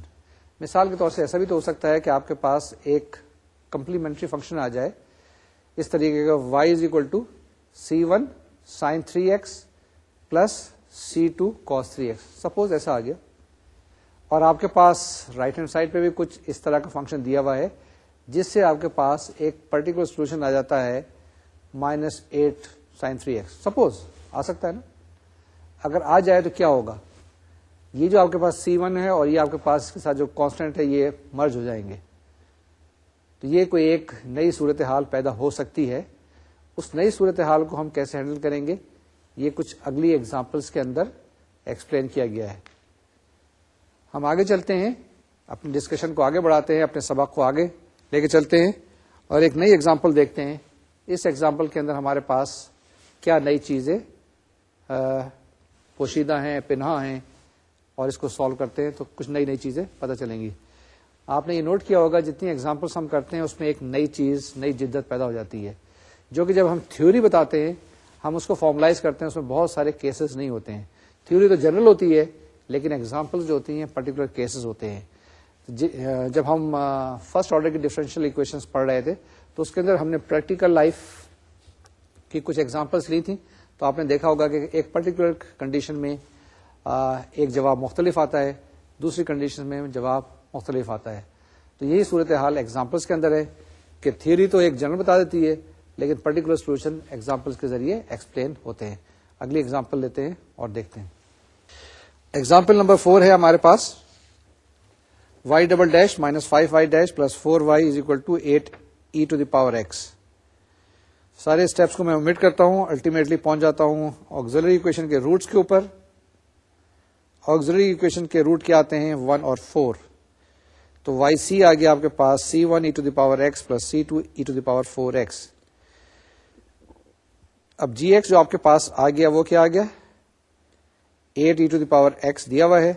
مثال کے طور سے ایسا بھی تو ہو سکتا ہے کہ آپ کے پاس ایک کمپلیمنٹری فنکشن آ جائے اس طریقے کا Y is equal to C one sine three X plus C two cos three X suppose ایسا آ گیا اور آپ کے پاس رائٹ ہینڈ سائڈ پہ بھی کچھ اس طرح کا فنکشن دیا ہوا ہے جس سے آپ کے پاس ایک پرٹیکولر سولوشن آ جاتا ہے minus eight sine three X suppose آ سکتا ہے نا اگر آ جائے تو کیا ہوگا یہ جو آپ کے پاس سی ون ہے اور یہ آپ کے پاس کے ساتھ جو کانسٹنٹ ہے یہ مرج ہو جائیں گے تو یہ کوئی ایک نئی صورتحال پیدا ہو سکتی ہے اس نئی صورتحال کو ہم کیسے ہینڈل کریں گے یہ کچھ اگلی ایگزامپلس کے اندر ایکسپلین کیا گیا ہے ہم آگے چلتے ہیں اپنے ڈسکشن کو آگے بڑھاتے ہیں اپنے سبق کو آگے لے کے چلتے ہیں اور ایک نئی ایگزامپل دیکھتے ہیں اس ایگزامپل کے اندر ہمارے پاس کیا نئی چیزیں پوشیدہ ہیں پنہا ہیں اور اس کو سالو کرتے ہیں تو کچھ نئی نئی چیزیں پتہ چلیں گی آپ نے یہ نوٹ کیا ہوگا جتنی ایگزامپلس ہم کرتے ہیں اس میں ایک نئی چیز نئی جدت پیدا ہو جاتی ہے جو کہ جب ہم تھیوری بتاتے ہیں ہم اس کو فارملائز کرتے ہیں اس میں بہت سارے کیسز نہیں ہوتے ہیں تھیوری تو جنرل ہوتی ہے لیکن ایگزامپل جو ہوتی ہیں پرٹیکولر کیسز ہوتے ہیں جی، جب ہم فرسٹ آرڈر کی ڈفرینشیل اکویشن پڑھ رہے تھے تو اس کے اندر ہم نے پریکٹیکل لائف کی کچھ ایگزامپلس لی تھیں تو آپ نے دیکھا ہوگا کہ ایک پرٹیکولر کنڈیشن میں ایک جواب مختلف آتا ہے دوسری کنڈیشن میں جواب مختلف آتا ہے تو یہی صورتحال ایگزامپلس کے اندر ہے کہ تھیوری تو ایک جنرل بتا دیتی ہے لیکن پرٹیکولر سولوشن ایگزامپلس کے ذریعے ایکسپلین ہوتے ہیں اگلی ایگزامپل لیتے ہیں اور دیکھتے ہیں ایگزامپل نمبر فور ہے ہمارے پاس Y double dash minus five Y dash plus four Y is equal to eight E to the power X سارے اسٹیپس کو میں امیٹ کرتا ہوں الٹیمیٹلی پہنچ جاتا ہوں آگزلری اکویشن کے روٹس کے اوپر آگزلری اکویشن کے روٹ کیا آتے ہیں ون اور فور تو وائی سی آ گیا آپ کے پاس C one E to the power X plus C two E to the power four X اب جی ایکس جو آپ کے پاس آ گیا وہ کیا آ گیا eight E to the power X دیا ہوا ہے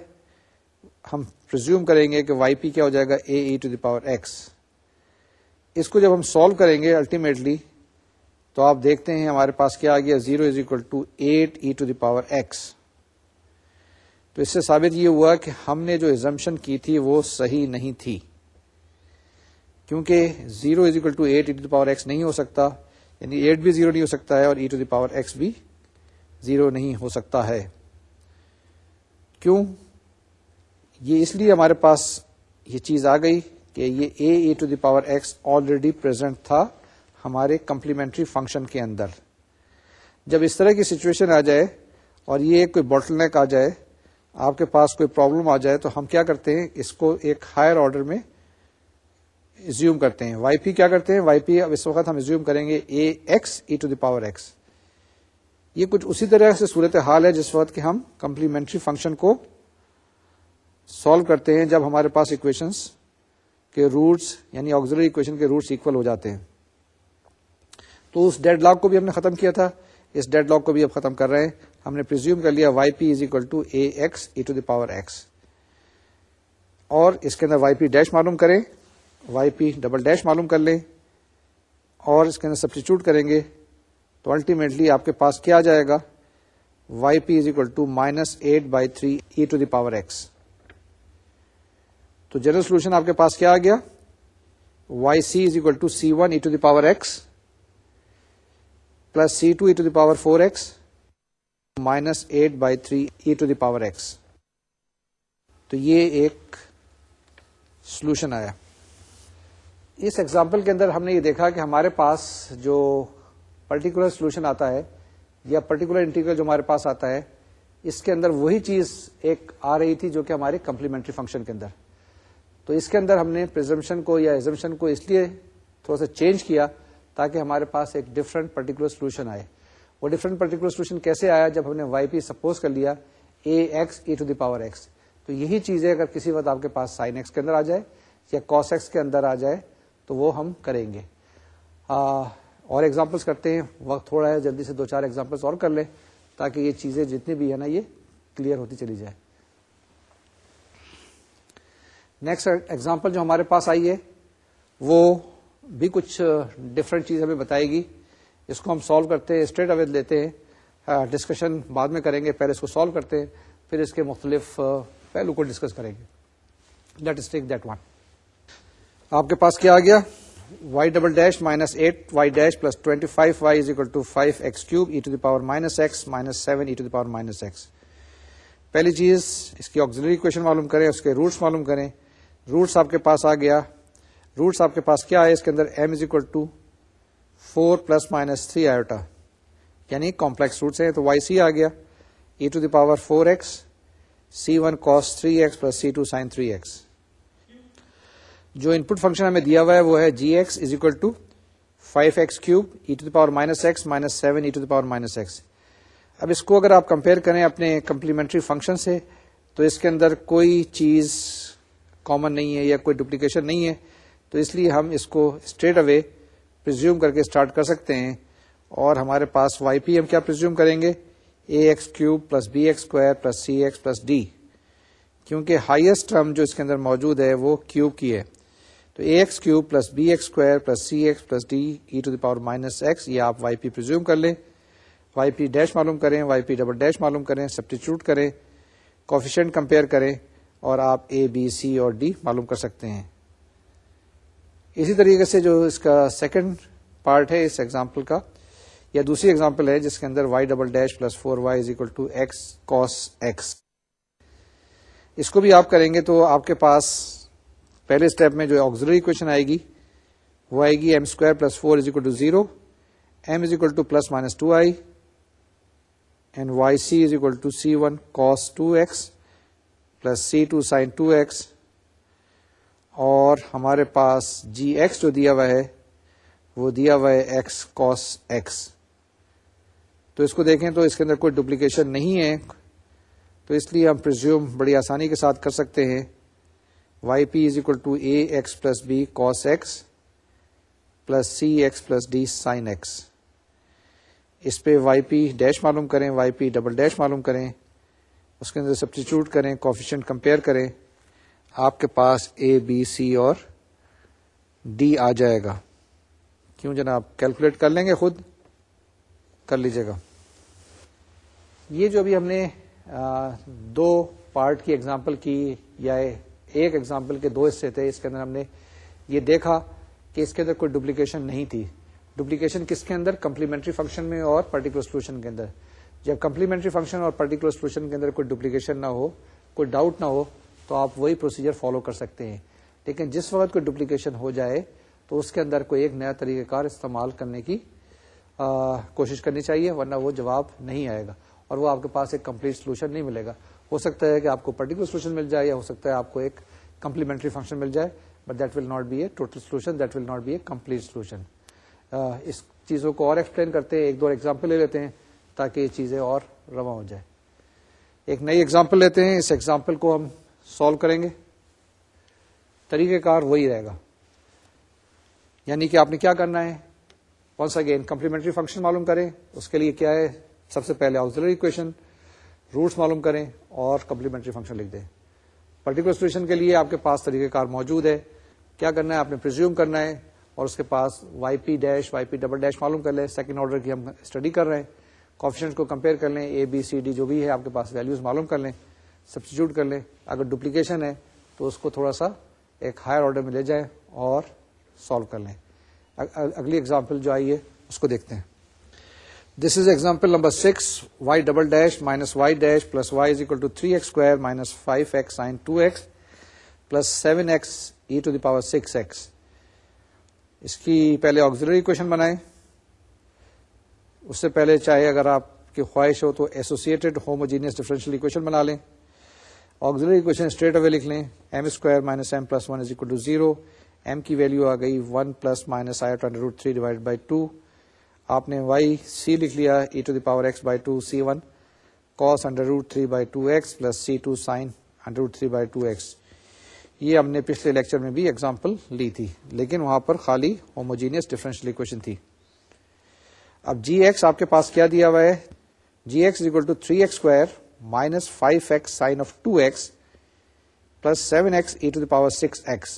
ہم پرزیوم کریں گے کہ وائی پی کیا ہو جائے گا A E to the power X اس کو جب ہم سالو کریں گے الٹیمیٹلی تو آپ دیکھتے ہیں ہمارے پاس کیا آ گیا zero is equal to eight E to the power X تو اس سے ثابت یہ ہوا کہ ہم نے جو ایزمپشن کی تھی وہ صحیح نہیں تھی کیونکہ zero is equal to eight E to the power X نہیں ہو سکتا یعنی ایٹ بھی زیرو نہیں ہو سکتا ہے اور E to the power X بھی زیرو نہیں ہو سکتا ہے کیوں یہ اس لیے ہمارے پاس یہ چیز آ گئی کہ یہ A A to the power X already present تھا ہمارے کمپلیمنٹری فنکشن کے اندر جب اس طرح کی سچویشن آ جائے اور یہ کوئی بوٹل نیک آ جائے آپ کے پاس کوئی پرابلم آ جائے تو ہم کیا کرتے ہیں اس کو ایک ہائر آرڈر میں زیوم کرتے ہیں وائی پی کیا کرتے ہیں وائی پی اب اس وقت ہم زیوم کریں گے a x e to the power x یہ کچھ اسی طرح سے صورت حال ہے جس وقت کہ ہم کمپلیمنٹری فنکشن کو سالو کرتے ہیں جب ہمارے پاس اکویشنس کے روٹس یعنی آگزری اکویشن کے روٹس اکول ہو جاتے ہیں تو اس ڈیڈ لاک کو بھی ہم نے ختم کیا تھا اس ڈیڈ لاک کو بھی اب ختم کر رہے ہیں ہم نے پرزیوم کر لیا y p is equal to a x e to the power x اور اس کے اندر وائی پی ڈیش معلوم کریں وائی پی ڈبل ڈیش معلوم کر لیں اور اس کے اندر سبسٹیچیوٹ کریں گے تو الٹیمیٹلی آپ کے پاس کیا جائے گا Y P is equal to minus eight by three E to the power X تو جنرل سولوشن آپ کے پاس کیا آ گیا Y C is equal to C one E to the power X plus C two E to the power four X minus eight by three E to the power X تو یہ ایک solution آیا اس example کے اندر ہم نے یہ دیکھا کہ ہمارے پاس جو پرٹیکولر سولوشن آتا ہے یا پرٹیکولر انٹیگرل جو ہمارے پاس آتا ہے اس کے اندر وہی چیز ایک آ رہی تھی جو کہ ہمارے کمپلیمنٹری فنکشن کے اندر تو اس کے اندر ہم نے پرزمپشن کو یا کو اس لیے تھوڑا سا چینج کیا تاکہ ہمارے پاس ایک ڈفرنٹ پرٹیکولر سولوشن آئے وہ ڈفرنٹ پرٹیکولر سولوشن کیسے آیا جب ہم نے وائی پی سپوز کر لیا A X A to the power X تو یہی چیزیں اگر کسی وقت آپ کے پاس سائن ایکس کے اندر آ جائے یا کاس ایکس کے اندر آ جائے تو وہ ہم کریں گے آ, اور ایگزامپلس کرتے ہیں وقت تھوڑا ہے جلدی سے دو چار ایگزامپلس اور کر لیں تاکہ یہ چیزیں جتنی بھی ہے نا یہ کلیئر ہوتی چلی جائے نیکسٹ ایگزامپل جو ہمارے پاس آئی ہے وہ بھی کچھ ڈفرینٹ چیز ہمیں بتائے گی اس کو ہم سالو کرتے ہیں اسٹریٹ اویل لیتے ہیں ڈسکشن بعد میں کریں گے پہلے اس کو سالو کرتے ہیں پھر اس کے مختلف پہلو کو ڈسکس کریں گے لیٹ دیٹ ون آپ کے پاس کیا آ گیا Y double dash minus eight Y dash plus twenty five the power minus X minus seven E power minus X پہلی چیز اس کی آگزری معلوم کریں اس کے روٹس معلوم کریں روٹس آپ کے پاس آ گیا روٹس آپ کے پاس کیا ہے اس کے اندر M is equal to four plus minus three iota یعنی کمپلیکس روٹس ہیں تو وائی سی آ گیا E to the power four X C one cos three X plus C two sine three X جو ان پٹ فنکشن ہمیں دیا ہوا ہے وہ ہے g x is equal to five x cube e to the power minus x minus seven e to the power minus x اب اس کو اگر آپ کمپیئر کریں اپنے کمپلیمنٹری فنکشن سے تو اس کے اندر کوئی چیز کامن نہیں ہے یا کوئی ڈپلیکیشن نہیں ہے تو اس لیے ہم اس کو اسٹریٹ اوے پرزیوم کر کے اسٹارٹ کر سکتے ہیں اور ہمارے پاس وائی پی ہم کیا پرزیوم کریں گے A X cube plus B X square plus C X plus D کیونکہ ہائیسٹ ٹرم جو اس کے اندر موجود ہے وہ کیوب کی ہے تو A X cube plus B X square plus C X plus D E to the power minus X یہ آپ وائی پی پرزیوم کر لیں وائی پی ڈیش معلوم کریں وائی پی ڈبل ڈیش معلوم کریں سبٹیچیوٹ کریں کوفیشنٹ کمپیئر کریں اور آپ اے بی سی اور ڈی معلوم کر سکتے ہیں اسی طریقے سے جو اس کا سیکنڈ پارٹ ہے اس ایگزامپل کا یا دوسری ایگزامپل ہے جس کے اندر Y double dash plus four Y is equal to X cos X اس کو بھی آپ کریں گے تو آپ کے پاس پہلے اسٹیپ میں جو آگزری آگزرویشن آئے گی وہ آئے گی M square plus four is equal to zero M is equal to plus minus two I and Y C is equal to C one cos two X plus C two sine two X اور ہمارے پاس g x جو دیا ہوا ہے وہ دیا ہوا ہے ایکس کاس ایکس تو اس کو دیکھیں تو اس کے اندر کوئی ڈپلیکیشن نہیں ہے تو اس لیے ہم پرزیوم بڑی آسانی کے ساتھ کر سکتے ہیں Y P is equal to A X plus B cos X plus C X plus D sine X اس پہ وائی پی ڈیش معلوم کریں وائی پی ڈبل ڈیش معلوم کریں اس کے اندر سبسٹیچیوٹ کریں کوفیشن کمپیئر کریں آپ کے پاس اے بی سی اور ڈی آ جائے گا کیوں جناب کیلکولیٹ کر لیں گے خود کر لیجیے گا یہ جو ابھی ہم نے دو پارٹ کی ایگزامپل کی یا ایک ایگزامپل کے دو حصے تھے اس کے اندر ہم نے یہ دیکھا کہ اس کے اندر کوئی ڈپلیکیشن نہیں تھی ڈپلیکیشن کس کے اندر کمپلیمنٹری فنکشن میں اور پرٹیکولر سولوشن کے اندر جب کمپلیمنٹری فنکشن اور پرٹیکولر سولوشن کے اندر کوئی ڈپلیکیشن نہ ہو کوئی ڈاؤٹ نہ ہو تو آپ وہی پروسیجر فالو کر سکتے ہیں لیکن جس وقت کوئی ڈپلیکیشن ہو جائے تو اس کے اندر کوئی ایک نیا طریقہ کار استعمال کرنے کی آ, کوشش کرنی چاہیے ورنہ وہ جواب نہیں آئے گا اور وہ آپ کے پاس ایک کمپلیٹ سولوشن نہیں ملے گا ہو سکتا ہے کہ آپ کو پرٹیکولر سولوشن مل جائے یا ہو سکتا ہے آپ کو ایک کمپلیمنٹری فنکشن مل جائے but that will not be a total solution that will not be a complete solution اس چیزوں کو اور ایکسپلین کرتے ہیں ایک دو ایگزامپل لے لیتے ہیں تاکہ یہ چیزیں اور رواں ہو جائیں ایک نئی ایگزامپل لیتے ہیں اس ایگزامپل کو ہم سالو کریں گے طریقہ کار وہی رہے گا یعنی کہ آپ نے کیا کرنا ہے ونس اگین کمپلیمنٹری فنکشن معلوم کریں اس کے لیے کیا ہے سب سے پہلے اکویشن روٹس معلوم کریں اور کمپلیمنٹری فنکشن لکھ دیں پرٹیکولر سچویشن کے لیے آپ کے پاس طریقہ کار موجود ہے کیا کرنا ہے آپ نے پرزیوم کرنا ہے اور اس کے پاس Y P dash Y P double dash معلوم کر لیں سیکنڈ آرڈر کی ہم اسٹڈی کر رہے ہیں کو کمپیئر کر لیں اے بی سی ڈی جو بھی ہے آپ کے پاس ویلوز معلوم کر لیں سبسٹیچیوٹ کر لیں اگر ڈپلیکیشن ہے تو اس کو تھوڑا سا ایک ہائر آرڈر میں لے جائیں اور سالو کر لیں اگلی ایگزامپل جو آئی ہے اس کو دیکھتے ہیں this is example number six y double dash minus y dash plus y is equal to three x square minus five x sine two x plus seven x e to the power six x اس کی پہلے auxiliary بنائیں اس سے پہلے چاہے اگر آپ کی خواہش ہو تو ایسوسیٹڈ ہوموجینس ڈیفرنشیل اکویشن بنا لیں اکویشن اسٹریٹ اوے لکھ لیں m square minus m plus one is equal to zero m کی ویلو آ گئی one plus minus i root three divide by two آپ نے وائی سی لکھ لیا e to the power x by two c one cos under root three by two x plus c two sine under root three by two x یہ ہم نے پچھلے lecture میں بھی ایگزامپل لی تھی لیکن وہاں پر خالی ہوموجینس ڈفرینشیل اکویشن تھی اب جی ایکس آپ کے پاس کیا دیا ہوا ہے g x equal to three x square minus five x sine of two x plus seven x e to the power six x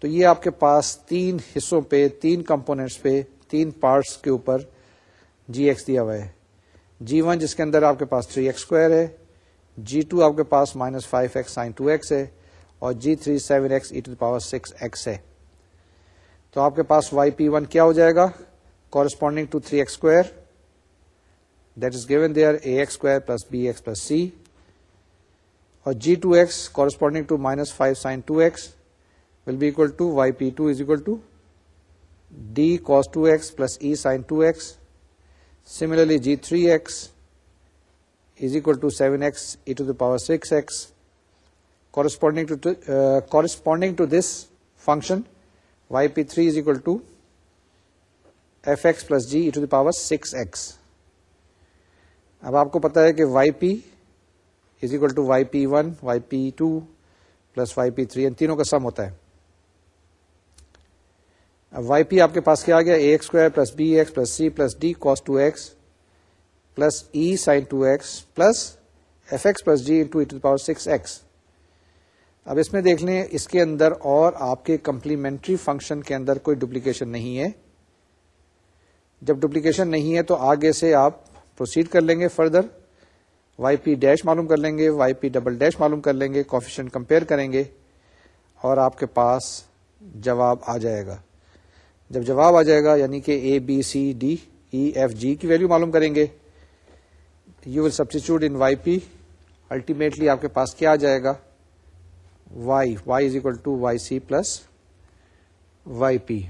تو یہ آپ کے پاس تین حصوں پہ تین کمپونیٹس پہ تین پارٹس کے اوپر جی ایکس دیا ہوا ہے جی ون جس کے اندر آپ کے پاس تھری ایکس اسکوائر ہے جی ٹو آپ کے پاس minus five x sine two x ہے اور g three seven x e to the power six x ہے تو آپ کے پاس وائی پی ون کیا ہو جائے گا corresponding to 3x square that is given there, ax square plus bx plus c, or g2x corresponding to minus 5 sine 2x will be equal to yp2 is equal to d cos 2x plus e sine 2x. Similarly, g3x is equal to 7x e to the power 6x. Uh, corresponding to this function, yp3 is equal to f x plus g two power six x اب آپ کو پتا ہے کہ y p is equal to y p one y p two plus y p three ان تینوں کا سم ہوتا ہے اب وائی پی آپ کے پاس کیا آ گیا a x square plus b x plus c plus d cos two x plus e sine two x plus f x plus g two to power six x اب اس میں دیکھ لیں اس کے اندر اور آپ کے کمپلیمنٹری فنکشن کے اندر کوئی ڈپلیکیشن نہیں ہے جب ڈپلیکیشن نہیں ہے تو آگے سے آپ پروسیڈ کر لیں گے فردر وائی پی ڈیش معلوم کر لیں گے وائی پی ڈبل ڈیش معلوم کر لیں گے کوفیشن کمپیئر کریں گے اور آپ کے پاس جواب آ جائے گا جب جواب آ جائے گا یعنی کہ a b c d e f g کی ویلو معلوم کریں گے you will substitute in y p ultimately آپ کے پاس کیا آ جائے گا y y is equal to y c plus y p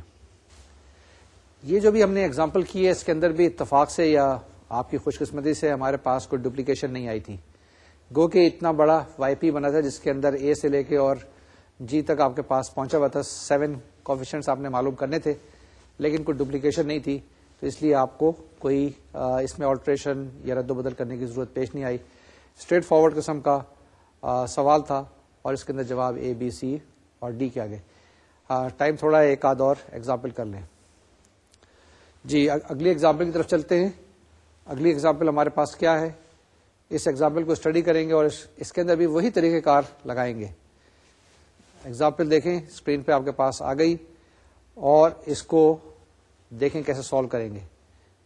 یہ جو بھی ہم نے اگزامپل کی ہے اس کے اندر بھی اتفاق سے یا آپ کی خوش قسمتی سے ہمارے پاس کوئی ڈپلیکیشن نہیں آئی تھی گو کہ اتنا بڑا وائی پی بنا تھا جس کے اندر اے سے لے کے اور جی تک آپ کے پاس پہنچا ہوا تھا سیون کوفیشنس آپ نے معلوم کرنے تھے لیکن کوئی ڈپلیکیشن نہیں تھی تو اس لیے آپ کو کوئی اس میں آلٹریشن یا رد و بدل کرنے کی ضرورت پیش نہیں آئی اسٹریٹ فارورڈ قسم کا سوال تھا اور اس کے اندر جواب اے بی سی اور ڈی کے آگے ٹائم تھوڑا ایک آدھ اور ایگزامپل کر لیں جی اگلی اگزامپل کی طرف چلتے ہیں اگلی اگزامپل ہمارے پاس کیا ہے اس ایگزامپل کو اسٹڈی کریں گے اور اس کے اندر بھی وہی طریقہ کار لگائیں گے اگزامپل دیکھیں اسکرین پہ آپ کے پاس آ گئی اور اس کو دیکھیں کیسے سالو کریں گے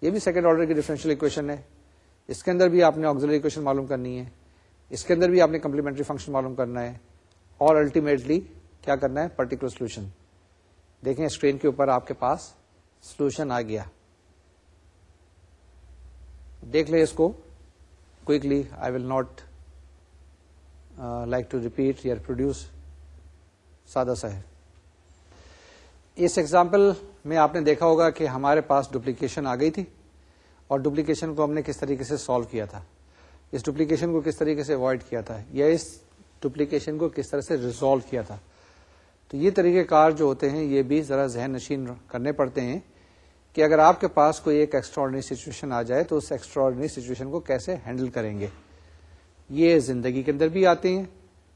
یہ بھی سیکنڈ آرڈر کی ڈیفرنشیل اکویشن ہے اس کے اندر بھی آپ نے آگزلری اکویشن معلوم کرنی ہے اس کے اندر بھی آپ نے کمپلیمنٹری فنکشن معلوم کرنا ہے اور الٹیمیٹلی کیا کرنا ہے پرٹیکولر سولوشن دیکھیں اسکرین کے اوپر آپ کے پاس سولوشن آ گیا دیکھ لے اس کو I will not like to repeat your us example میں آپ نے دیکھا ہوگا کہ ہمارے پاس ڈپلیکیشن آ گئی تھی اور ڈپلیکیشن کو ہم نے کس طریقے سے سالو کیا تھا اس ڈپلیکیشن کو کس طریقے سے اوائڈ کیا تھا یا اس ڈپلیکیشن کو کس طرح سے ریزالو کیا تھا تو یہ طریقہ کار جو ہوتے ہیں یہ بھی ذرا ذہن نشین کرنے پڑتے ہیں کہ اگر آپ کے پاس کوئی ایک اکسٹراڈنری سچویشن آ جائے تو اس ایکسٹراڈنری سچویشن کو کیسے ہینڈل کریں گے یہ زندگی کے اندر بھی آتے ہیں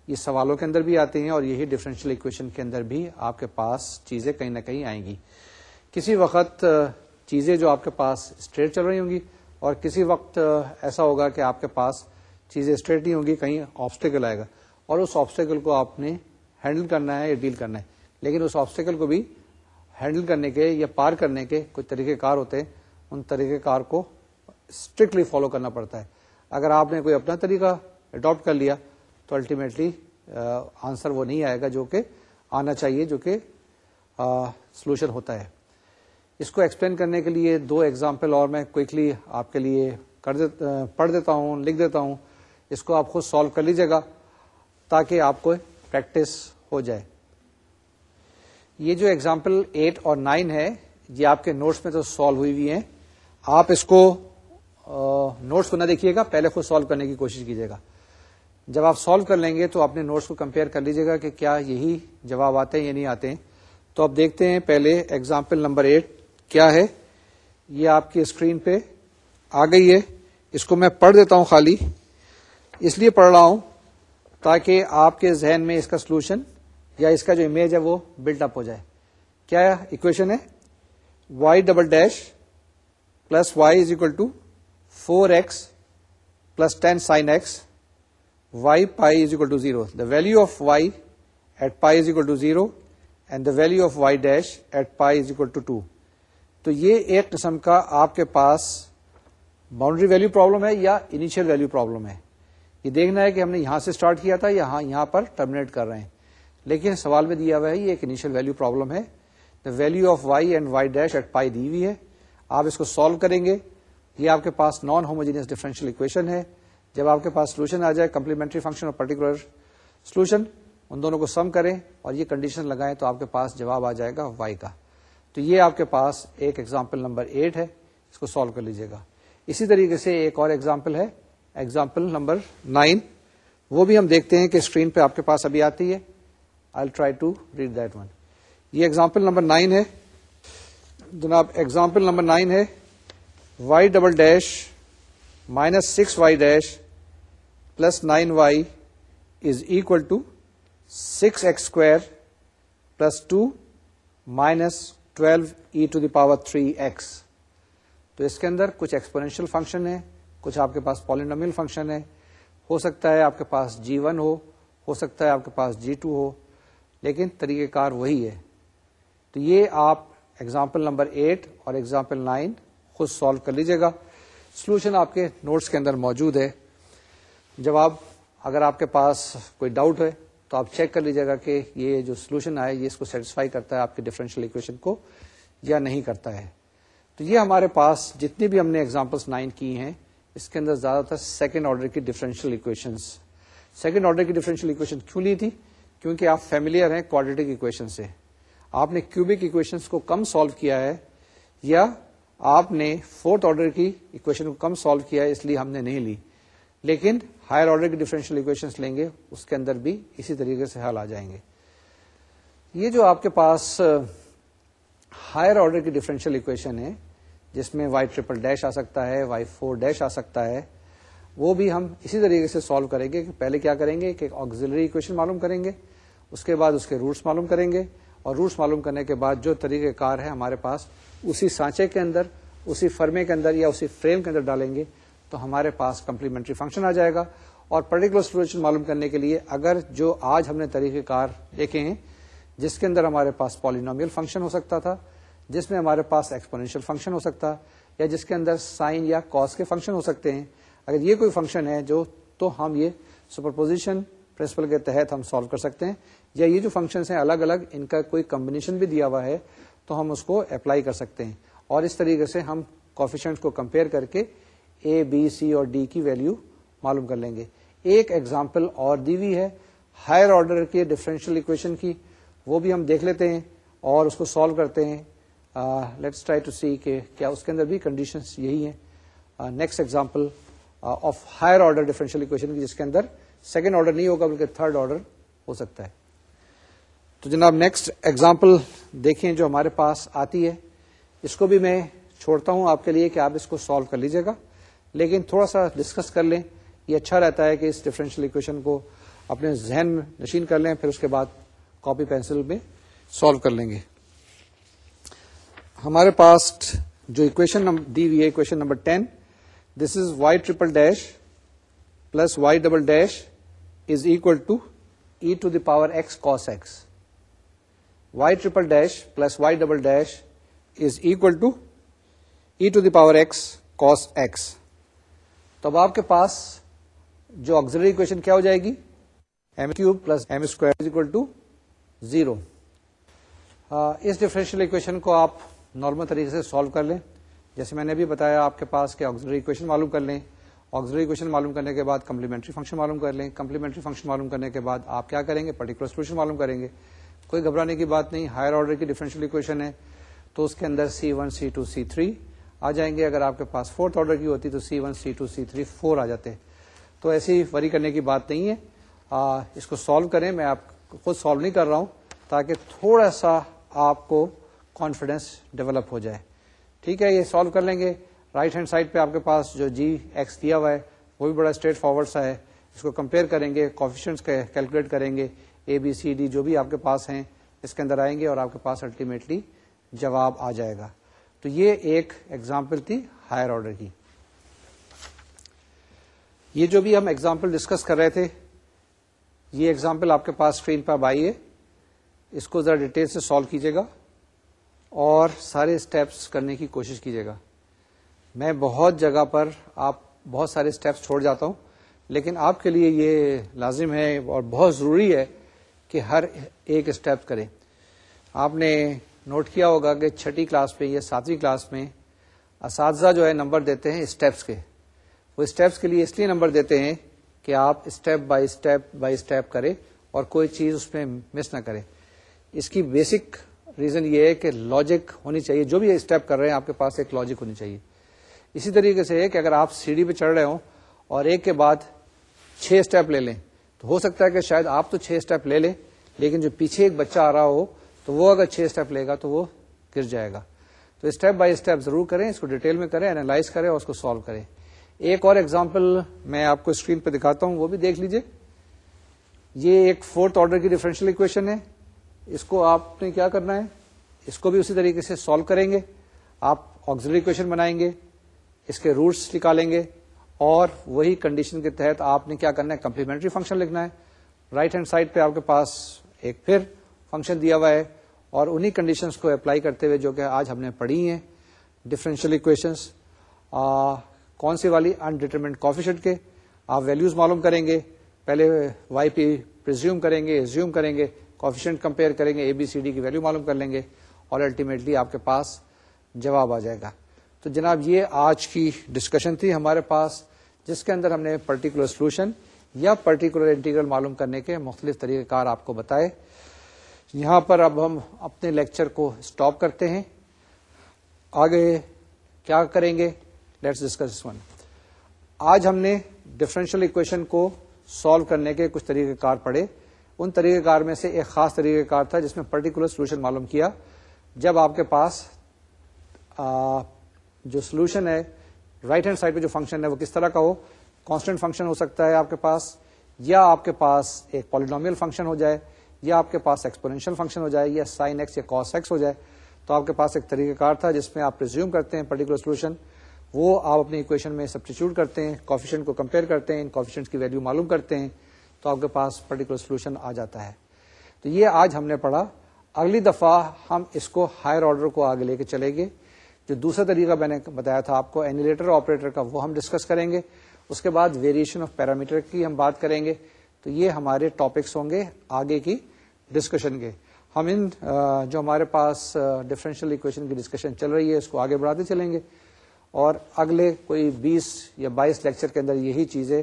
یہ سوالوں کے اندر بھی آتے ہیں اور یہی ڈفرینشیل اکویشن کے اندر بھی آپ کے پاس چیزیں کہیں نہ کہیں آئیں گی کسی وقت چیزیں جو آپ کے پاس اسٹریٹ چل رہی ہوں گی اور کسی وقت ایسا ہوگا کہ آپ کے پاس چیزیں اسٹریٹ نہیں ہوں گی کہیں آپسٹیکل آئے گا اور اس آپسٹیکل کو آپ نے ہینڈل کرنا ہے یا ڈیل کرنا ہے لیکن اس آبسٹیکل کو بھی ہینڈل کرنے کے یا پار کرنے کے کوئی طریقہ کار ہوتے ہیں ان طریقہ کار کو اسٹرکٹلی فالو کرنا پڑتا ہے اگر آپ نے کوئی اپنا طریقہ اڈاپٹ کر لیا تو الٹیمیٹلی آنسر وہ نہیں آئے گا جو کہ آنا چاہیے جو کہ سلوشن ہوتا ہے اس کو ایکسپلین کرنے کے لیے دو ایگزامپل اور میں کوئکلی آپ کے لیے کر دیتا پڑھ دیتا ہوں لکھ دیتا ہوں اس کو آپ خود سالو کر لیجیے گا تاکہ آپ کو پریکٹس ہو جائے یہ جو ایگزامپل ایٹ اور نائن ہے یہ آپ کے نوٹس میں تو سالو ہوئی ہوئی ہیں آپ اس کو نوٹس کو نہ دیکھیے گا پہلے خود سالو کرنے کی کوشش کیجیے گا جب آپ سالو کر لیں گے تو اپنے نوٹس کو کمپیئر کر لیجیے گا کہ کیا یہی جواب آتے ہیں یا نہیں آتے ہیں تو آپ دیکھتے ہیں پہلے ایگزامپل نمبر ایٹ کیا ہے یہ آپ کی اسکرین پہ آ گئی ہے اس کو میں پڑھ دیتا ہوں خالی اس لیے پڑھ رہا ہوں تاکہ آپ کے ذہن میں اس کا سولوشن یا اس کا جو امیج ہے وہ بلڈ اپ ہو جائے کیا اکویشن ہے y double dash plus y is equal to four x plus ten sine x y pi is equal to zero the value of y at pi is equal to zero and the value of y dash at pi is equal to two تو یہ ایک قسم کا آپ کے پاس boundary value problem ہے یا انیشیل ویلو پرابلم ہے یہ دیکھنا ہے کہ ہم نے یہاں سے اسٹارٹ کیا تھا یا ہاں یہاں پر ٹرمنیٹ کر رہے ہیں لیکن سوال میں دیا ہوا ہے یہ ایک انیشیل ویلو پرابلم ہے the value of y and y dash at pi دی ہے آپ اس کو سالو کریں گے یہ آپ کے پاس نان ہوموجینس ڈیفرنشیل اکویشن ہے جب آپ کے پاس سولوشن آ جائے کمپلیمنٹری فنکشن اور پرٹیکولر سولوشن ان دونوں کو سم کریں اور یہ کنڈیشن لگائیں تو آپ کے پاس جواب آ جائے گا وائی کا تو یہ آپ کے پاس ایک ایگزامپل نمبر ایٹ ہے اس کو سالو کر لیجیے گا اسی طریقے سے ایک اور ایگزامپل ہے ایگزامپل نمبر نائن وہ بھی ہم دیکھتے ہیں کہ اسکرین پہ آپ کے پاس ابھی آتی ہے I try to read that one یہ ایگزامپل نمبر نائن ہے جناب ایگزامپل نمبر نائن ہے double dash minus six y dash plus nine y is equal to six x square plus two minus twelve e to the power three x تو اس کے اندر کچھ exponential function ہے کچھ آپ کے پاس پالینومیل فنکشن ہے ہو سکتا ہے آپ کے پاس جی ون ہو ہو سکتا ہے آپ کے پاس جی ٹو ہو لیکن طریقہ کار وہی ہے تو یہ آپ ایگزامپل نمبر ایٹ اور ایگزامپل نائن خود سالو کر لیجیے گا سولوشن آپ کے نوٹس کے اندر موجود ہے جب آپ اگر آپ کے پاس کوئی ڈاؤٹ ہے تو آپ چیک کر لیجیے گا کہ یہ جو سولوشن آئے یہ اس کو سیٹسفائی کرتا ہے آپ کے ڈفرینشیل اکویشن کو یا نہیں کرتا ہے تو یہ ہمارے پاس جتنی بھی ہم نے ایگزامپلس نائن کی ہیں اس کے اندر زیادہ تر سیکنڈ آرڈر کی ڈفرینشیل اکویشنس سیکنڈ آرڈر کی ڈیفرنشیل اکویشن کیوں لی تھی کیونکہ آپ فیملیئر ہیں کوالٹیٹک اکویشن سے آپ نے کیوبک اکویشن کو کم سالو کیا ہے یا آپ نے فورتھ آرڈر کی اکویشن کو کم سالو کیا ہے اس لیے ہم نے نہیں لی لیکن ہائر آرڈر کی ڈیفرنشیل اکویشن لیں گے اس کے اندر بھی اسی طریقے سے حل آ جائیں گے یہ جو آپ کے پاس ہائر آرڈر کی ڈیفرنشیل اکویشن ہے جس میں وائی ٹریپل ڈیش آ سکتا ہے وائی فور ڈیش آ سکتا ہے وہ بھی ہم اسی طریقے سے سالو کریں گے کہ پہلے کیا کریں گے کہ آگزلری اکویشن معلوم کریں گے اس کے بعد اس کے روٹس معلوم کریں گے اور روٹس معلوم کرنے کے بعد جو طریقہ کار ہے ہمارے پاس اسی سانچے کے اندر اسی فرمے کے اندر یا اسی فریم کے اندر ڈالیں گے تو ہمارے پاس کمپلیمنٹری فنکشن آ جائے گا اور پرٹیکولر سولوشن معلوم کرنے کے لیے اگر جو آج ہم نے طریقہ کار دیکھے ہیں جس کے اندر ہمارے پاس پالینومیل فنکشن ہو سکتا تھا جس میں ہمارے پاس ایکسپونینشیل فنکشن ہو سکتا یا جس کے اندر سائن یا کاس کے فنکشن ہو سکتے ہیں اگر یہ کوئی فنکشن ہے جو تو ہم یہ سپرپوزیشن پرنسپل کے تحت ہم سالو کر سکتے ہیں یا یہ جو فنکشنس ہیں الگ الگ ان کا کوئی کمبینیشن بھی دیا ہوا ہے تو ہم اس کو اپلائی کر سکتے ہیں اور اس طریقے سے ہم کوفیشنٹ کو کمپیئر کر کے اے بی سی اور ڈی کی ویلو معلوم کر لیں گے ایک ایگزامپل اور دی ہوئی ہے ہائر آرڈر کے ڈفرینشیل اکویشن کی وہ بھی ہم دیکھ لیتے ہیں اور اس کو سالو کرتے ہیں لیٹس ٹرائی ٹو سی کہ کیا اس کے اندر بھی کنڈیشن یہی ہیں next example of higher order differential equation کی جس کے اندر سیکنڈ آرڈر نہیں ہوگا بلکہ تھرڈ آرڈر ہو سکتا ہے تو جناب نیکسٹ ایگزامپل دیکھیں جو ہمارے پاس آتی ہے اس کو بھی میں چھوڑتا ہوں آپ کے لیے کہ آپ اس کو سالو کر لیجیے گا لیکن تھوڑا سا ڈسکس کر لیں یہ اچھا رہتا ہے کہ اس ڈفرینشیل اکویشن کو اپنے ذہن میں نشین کر لیں پھر اس کے بعد کاپی پینسل میں سالو کر لیں گے ہمارے پاس جو اکویشن دی ہوئی ہے equation number ten this is y triple dash plus y double dash is equal to e to the power x cos x y triple dash plus y double dash is x to اب the power پاس جو auxiliary equation کیا ہو جائے گی m cube plus m square equal to zero us equation کو آپ normal طریقے سے سالو کر لیں جیسے میں نے بھی بتایا آپ کے پاس کہ آگزری اکویشن معلوم کر لیں آگزری اکویشن معلوم کرنے کے بعد کمپلیمنٹری فنکشن معلوم کر لیں کمپلیمنٹری فنکشن معلوم کرنے کے بعد آپ کیا کریں گے پرٹیکولر سولوشن معلوم کریں گے کوئی گھبرانے کی بات نہیں ہائر آرڈر کی ڈیفرنشیل اکویشن ہے تو اس کے اندر c one c two c three آ جائیں گے اگر آپ کے پاس فورتھ آرڈر کی ہوتی تو c one c two c three four آ جاتے تو ایسی وری کرنے کی بات نہیں ہے اس کو سالو کریں میں آپ خود سالو نہیں کر رہا ہوں تاکہ تھوڑا سا آپ کو کانفیڈینس ڈیولپ ہو جائے ٹھیک ہے یہ سالو کر لیں گے رائٹ ہینڈ سائڈ پہ آپ کے پاس جو جی ایکس دیا ہوا ہے وہ بھی بڑا اسٹریٹ فارورڈ سا ہے اس کو کمپیئر کریں گے کوفیشنس کیلکولیٹ کریں گے اے بی سی ڈی جو بھی آپ کے پاس ہیں اس کے اندر آئیں گے اور آپ کے پاس الٹیمیٹلی جواب آ جائے گا تو یہ ایک ایگزامپل تھی ہائر آرڈر کی یہ جو بھی ہم ایگزامپل ڈسکس کر رہے تھے یہ ایگزامپل آپ کے پاس فرینڈ پر اب آئیے اس کو ذرا ڈیٹیل سے سالو کیجیے گا اور سارے اسٹیپس کرنے کی کوشش کیجیے گا میں بہت جگہ پر آپ بہت سارے اسٹیپس چھوڑ جاتا ہوں لیکن آپ کے لیے یہ لازم ہے اور بہت ضروری ہے کہ ہر ایک اسٹیپ کریں آپ نے نوٹ کیا ہوگا کہ چھٹی کلاس پہ یا ساتویں کلاس میں اساتذہ جو ہے نمبر دیتے ہیں اسٹیپس کے وہ اسٹیپس کے لیے اس لیے نمبر دیتے ہیں کہ آپ step by step by step کریں اور کوئی چیز اس میں مس نہ کریں اس کی بیسک ریزن یہ ہے کہ لاجک ہونی چاہیے جو بھی اسٹیپ کر رہے ہیں آپ کے پاس ایک لاجک ہونی چاہیے اسی طریقے سے کہ اگر آپ سیڑھی پہ چڑھ رہے ہوں اور ایک کے بعد چھ اسٹیپ لے لیں تو ہو سکتا ہے کہ شاید آپ تو چھ اسٹیپ لے لیں لیکن جو پیچھے ایک بچہ آ رہا ہو تو وہ اگر چھ اسٹیپ لے گا تو وہ گر جائے گا تو اسٹیپ بائی اسٹیپ ضرور کریں اس کو ڈیٹیل میں کریں اینالائز کریں اور اس کو سالو کریں ایک اور ایگزامپل میں آپ کو اسکرین پہ دکھاتا ہوں وہ بھی دیکھ لیجیے یہ ایک فورتھ آرڈر کی ڈیفرنشیل اکویشن ہے اس کو آپ نے کیا کرنا ہے اس کو بھی اسی طریقے سے سالو کریں گے آپ آگزری اکویشن بنائیں گے اس کے روٹس نکالیں گے اور وہی کنڈیشن کے تحت آپ نے کیا کرنا ہے کمپلیمنٹری فنکشن لکھنا ہے رائٹ ہینڈ سائڈ پہ آپ کے پاس ایک پھر فنکشن دیا ہوا ہے اور انہی کنڈیشنس کو اپلائی کرتے ہوئے جو کہ آج ہم نے پڑھی ہیں ڈفرینشیل اکویشنس کون سی والی ان ڈیٹرمنٹ کافیشنٹ کے آپ ویلوز معلوم کریں گے پہلے وائی پی پرزیوم کریں گے زیوم کریں گے کافیشنٹ کمپیئر کریں گے اے بی سی ڈی کی ویلو معلوم کر لیں گے اور الٹیمیٹلی آپ کے پاس جواب آ جائے گا تو جناب یہ آج کی ڈسکشن تھی ہمارے پاس جس کے اندر ہم نے پرٹیکولر سولوشن یا پرٹیکولر انٹیگرل معلوم کرنے کے مختلف طریقہ کار آپ کو بتائے یہاں پر اب ہم اپنے لیکچر کو اسٹاپ کرتے ہیں آگے کیا کریں گے لیٹس ڈسکس ون آج ہم نے ڈفرینشیل اکویشن کو سالو کرنے کے کچھ طریقہ کار پڑے ان طریقہ کار میں سے ایک خاص طریقہ کار تھا جس میں پرٹیکولر سولوشن معلوم کیا جب آپ کے پاس جو سولوشن ہے رائٹ ہینڈ سائڈ پہ جو فنکشن ہے وہ کس طرح کا ہو کانسٹنٹ فنکشن ہو سکتا ہے آپ کے پاس یا آپ کے پاس ایک پالینومیل فنکشن ہو جائے یا آپ کے پاس ایکسپورینشیل فنکشن ہو جائے یا سائن ایکس یا کاس ایکس ہو جائے تو آپ کے پاس ایک طریقہ کار تھا جس میں آپ ریزیوم کرتے ہیں پرٹیکولر سولوشن وہ آپ اپنی اکویشن میں سبسٹیچیوٹ کرتے ہیں کافیشن کو کمپیئر کرتے ہیں کی ویلو معلوم کرتے ہیں تو آپ کے پاس پرٹیکولر سولوشن آ جاتا ہے تو یہ آج ہم نے پڑھا اگلی دفعہ ہم اس کو ہائر آرڈر کو آگے لے کے چلیں گے جو دوسرا طریقہ میں نے بتایا تھا آپ کو اینیلیٹر آپریٹر کا وہ ہم ڈسکس کریں گے اس کے بعد ویریشن آف پیرامیٹر کی ہم بات کریں گے تو یہ ہمارے ٹاپکس ہوں گے آگے کی ڈسکشن کے ہم ان جو ہمارے پاس ڈفرینشیل اکویشن کی ڈسکشن چل رہی ہے اس کو آگے بڑھاتے چلیں گے اور اگلے کوئی بیس یا بائیس لیکچر کے اندر یہی چیزیں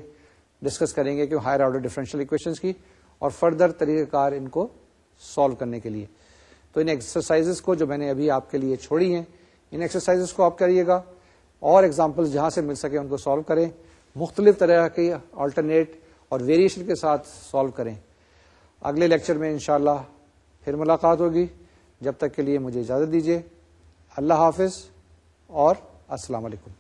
ڈسکس کریں گے کہ ہائر آرڈر ڈفرینشیل اکویشن کی اور فردر طریقہ کار ان کو سالو کرنے کے لیے تو ان ایکسرسائز کو جو میں نے ابھی آپ کے لیے چھوڑی ہیں ان ایکسرسائز کو آپ کریے گا اور ایگزامپل جہاں سے مل سکے ان کو سالو کریں مختلف طرح کے آلٹرنیٹ اور ویریشن کے ساتھ سالو کریں اگلے لیکچر میں انشاءاللہ پھر ملاقات ہوگی جب تک کے لیے مجھے اجازت دیجیے اللہ حافظ اور السلام علیکم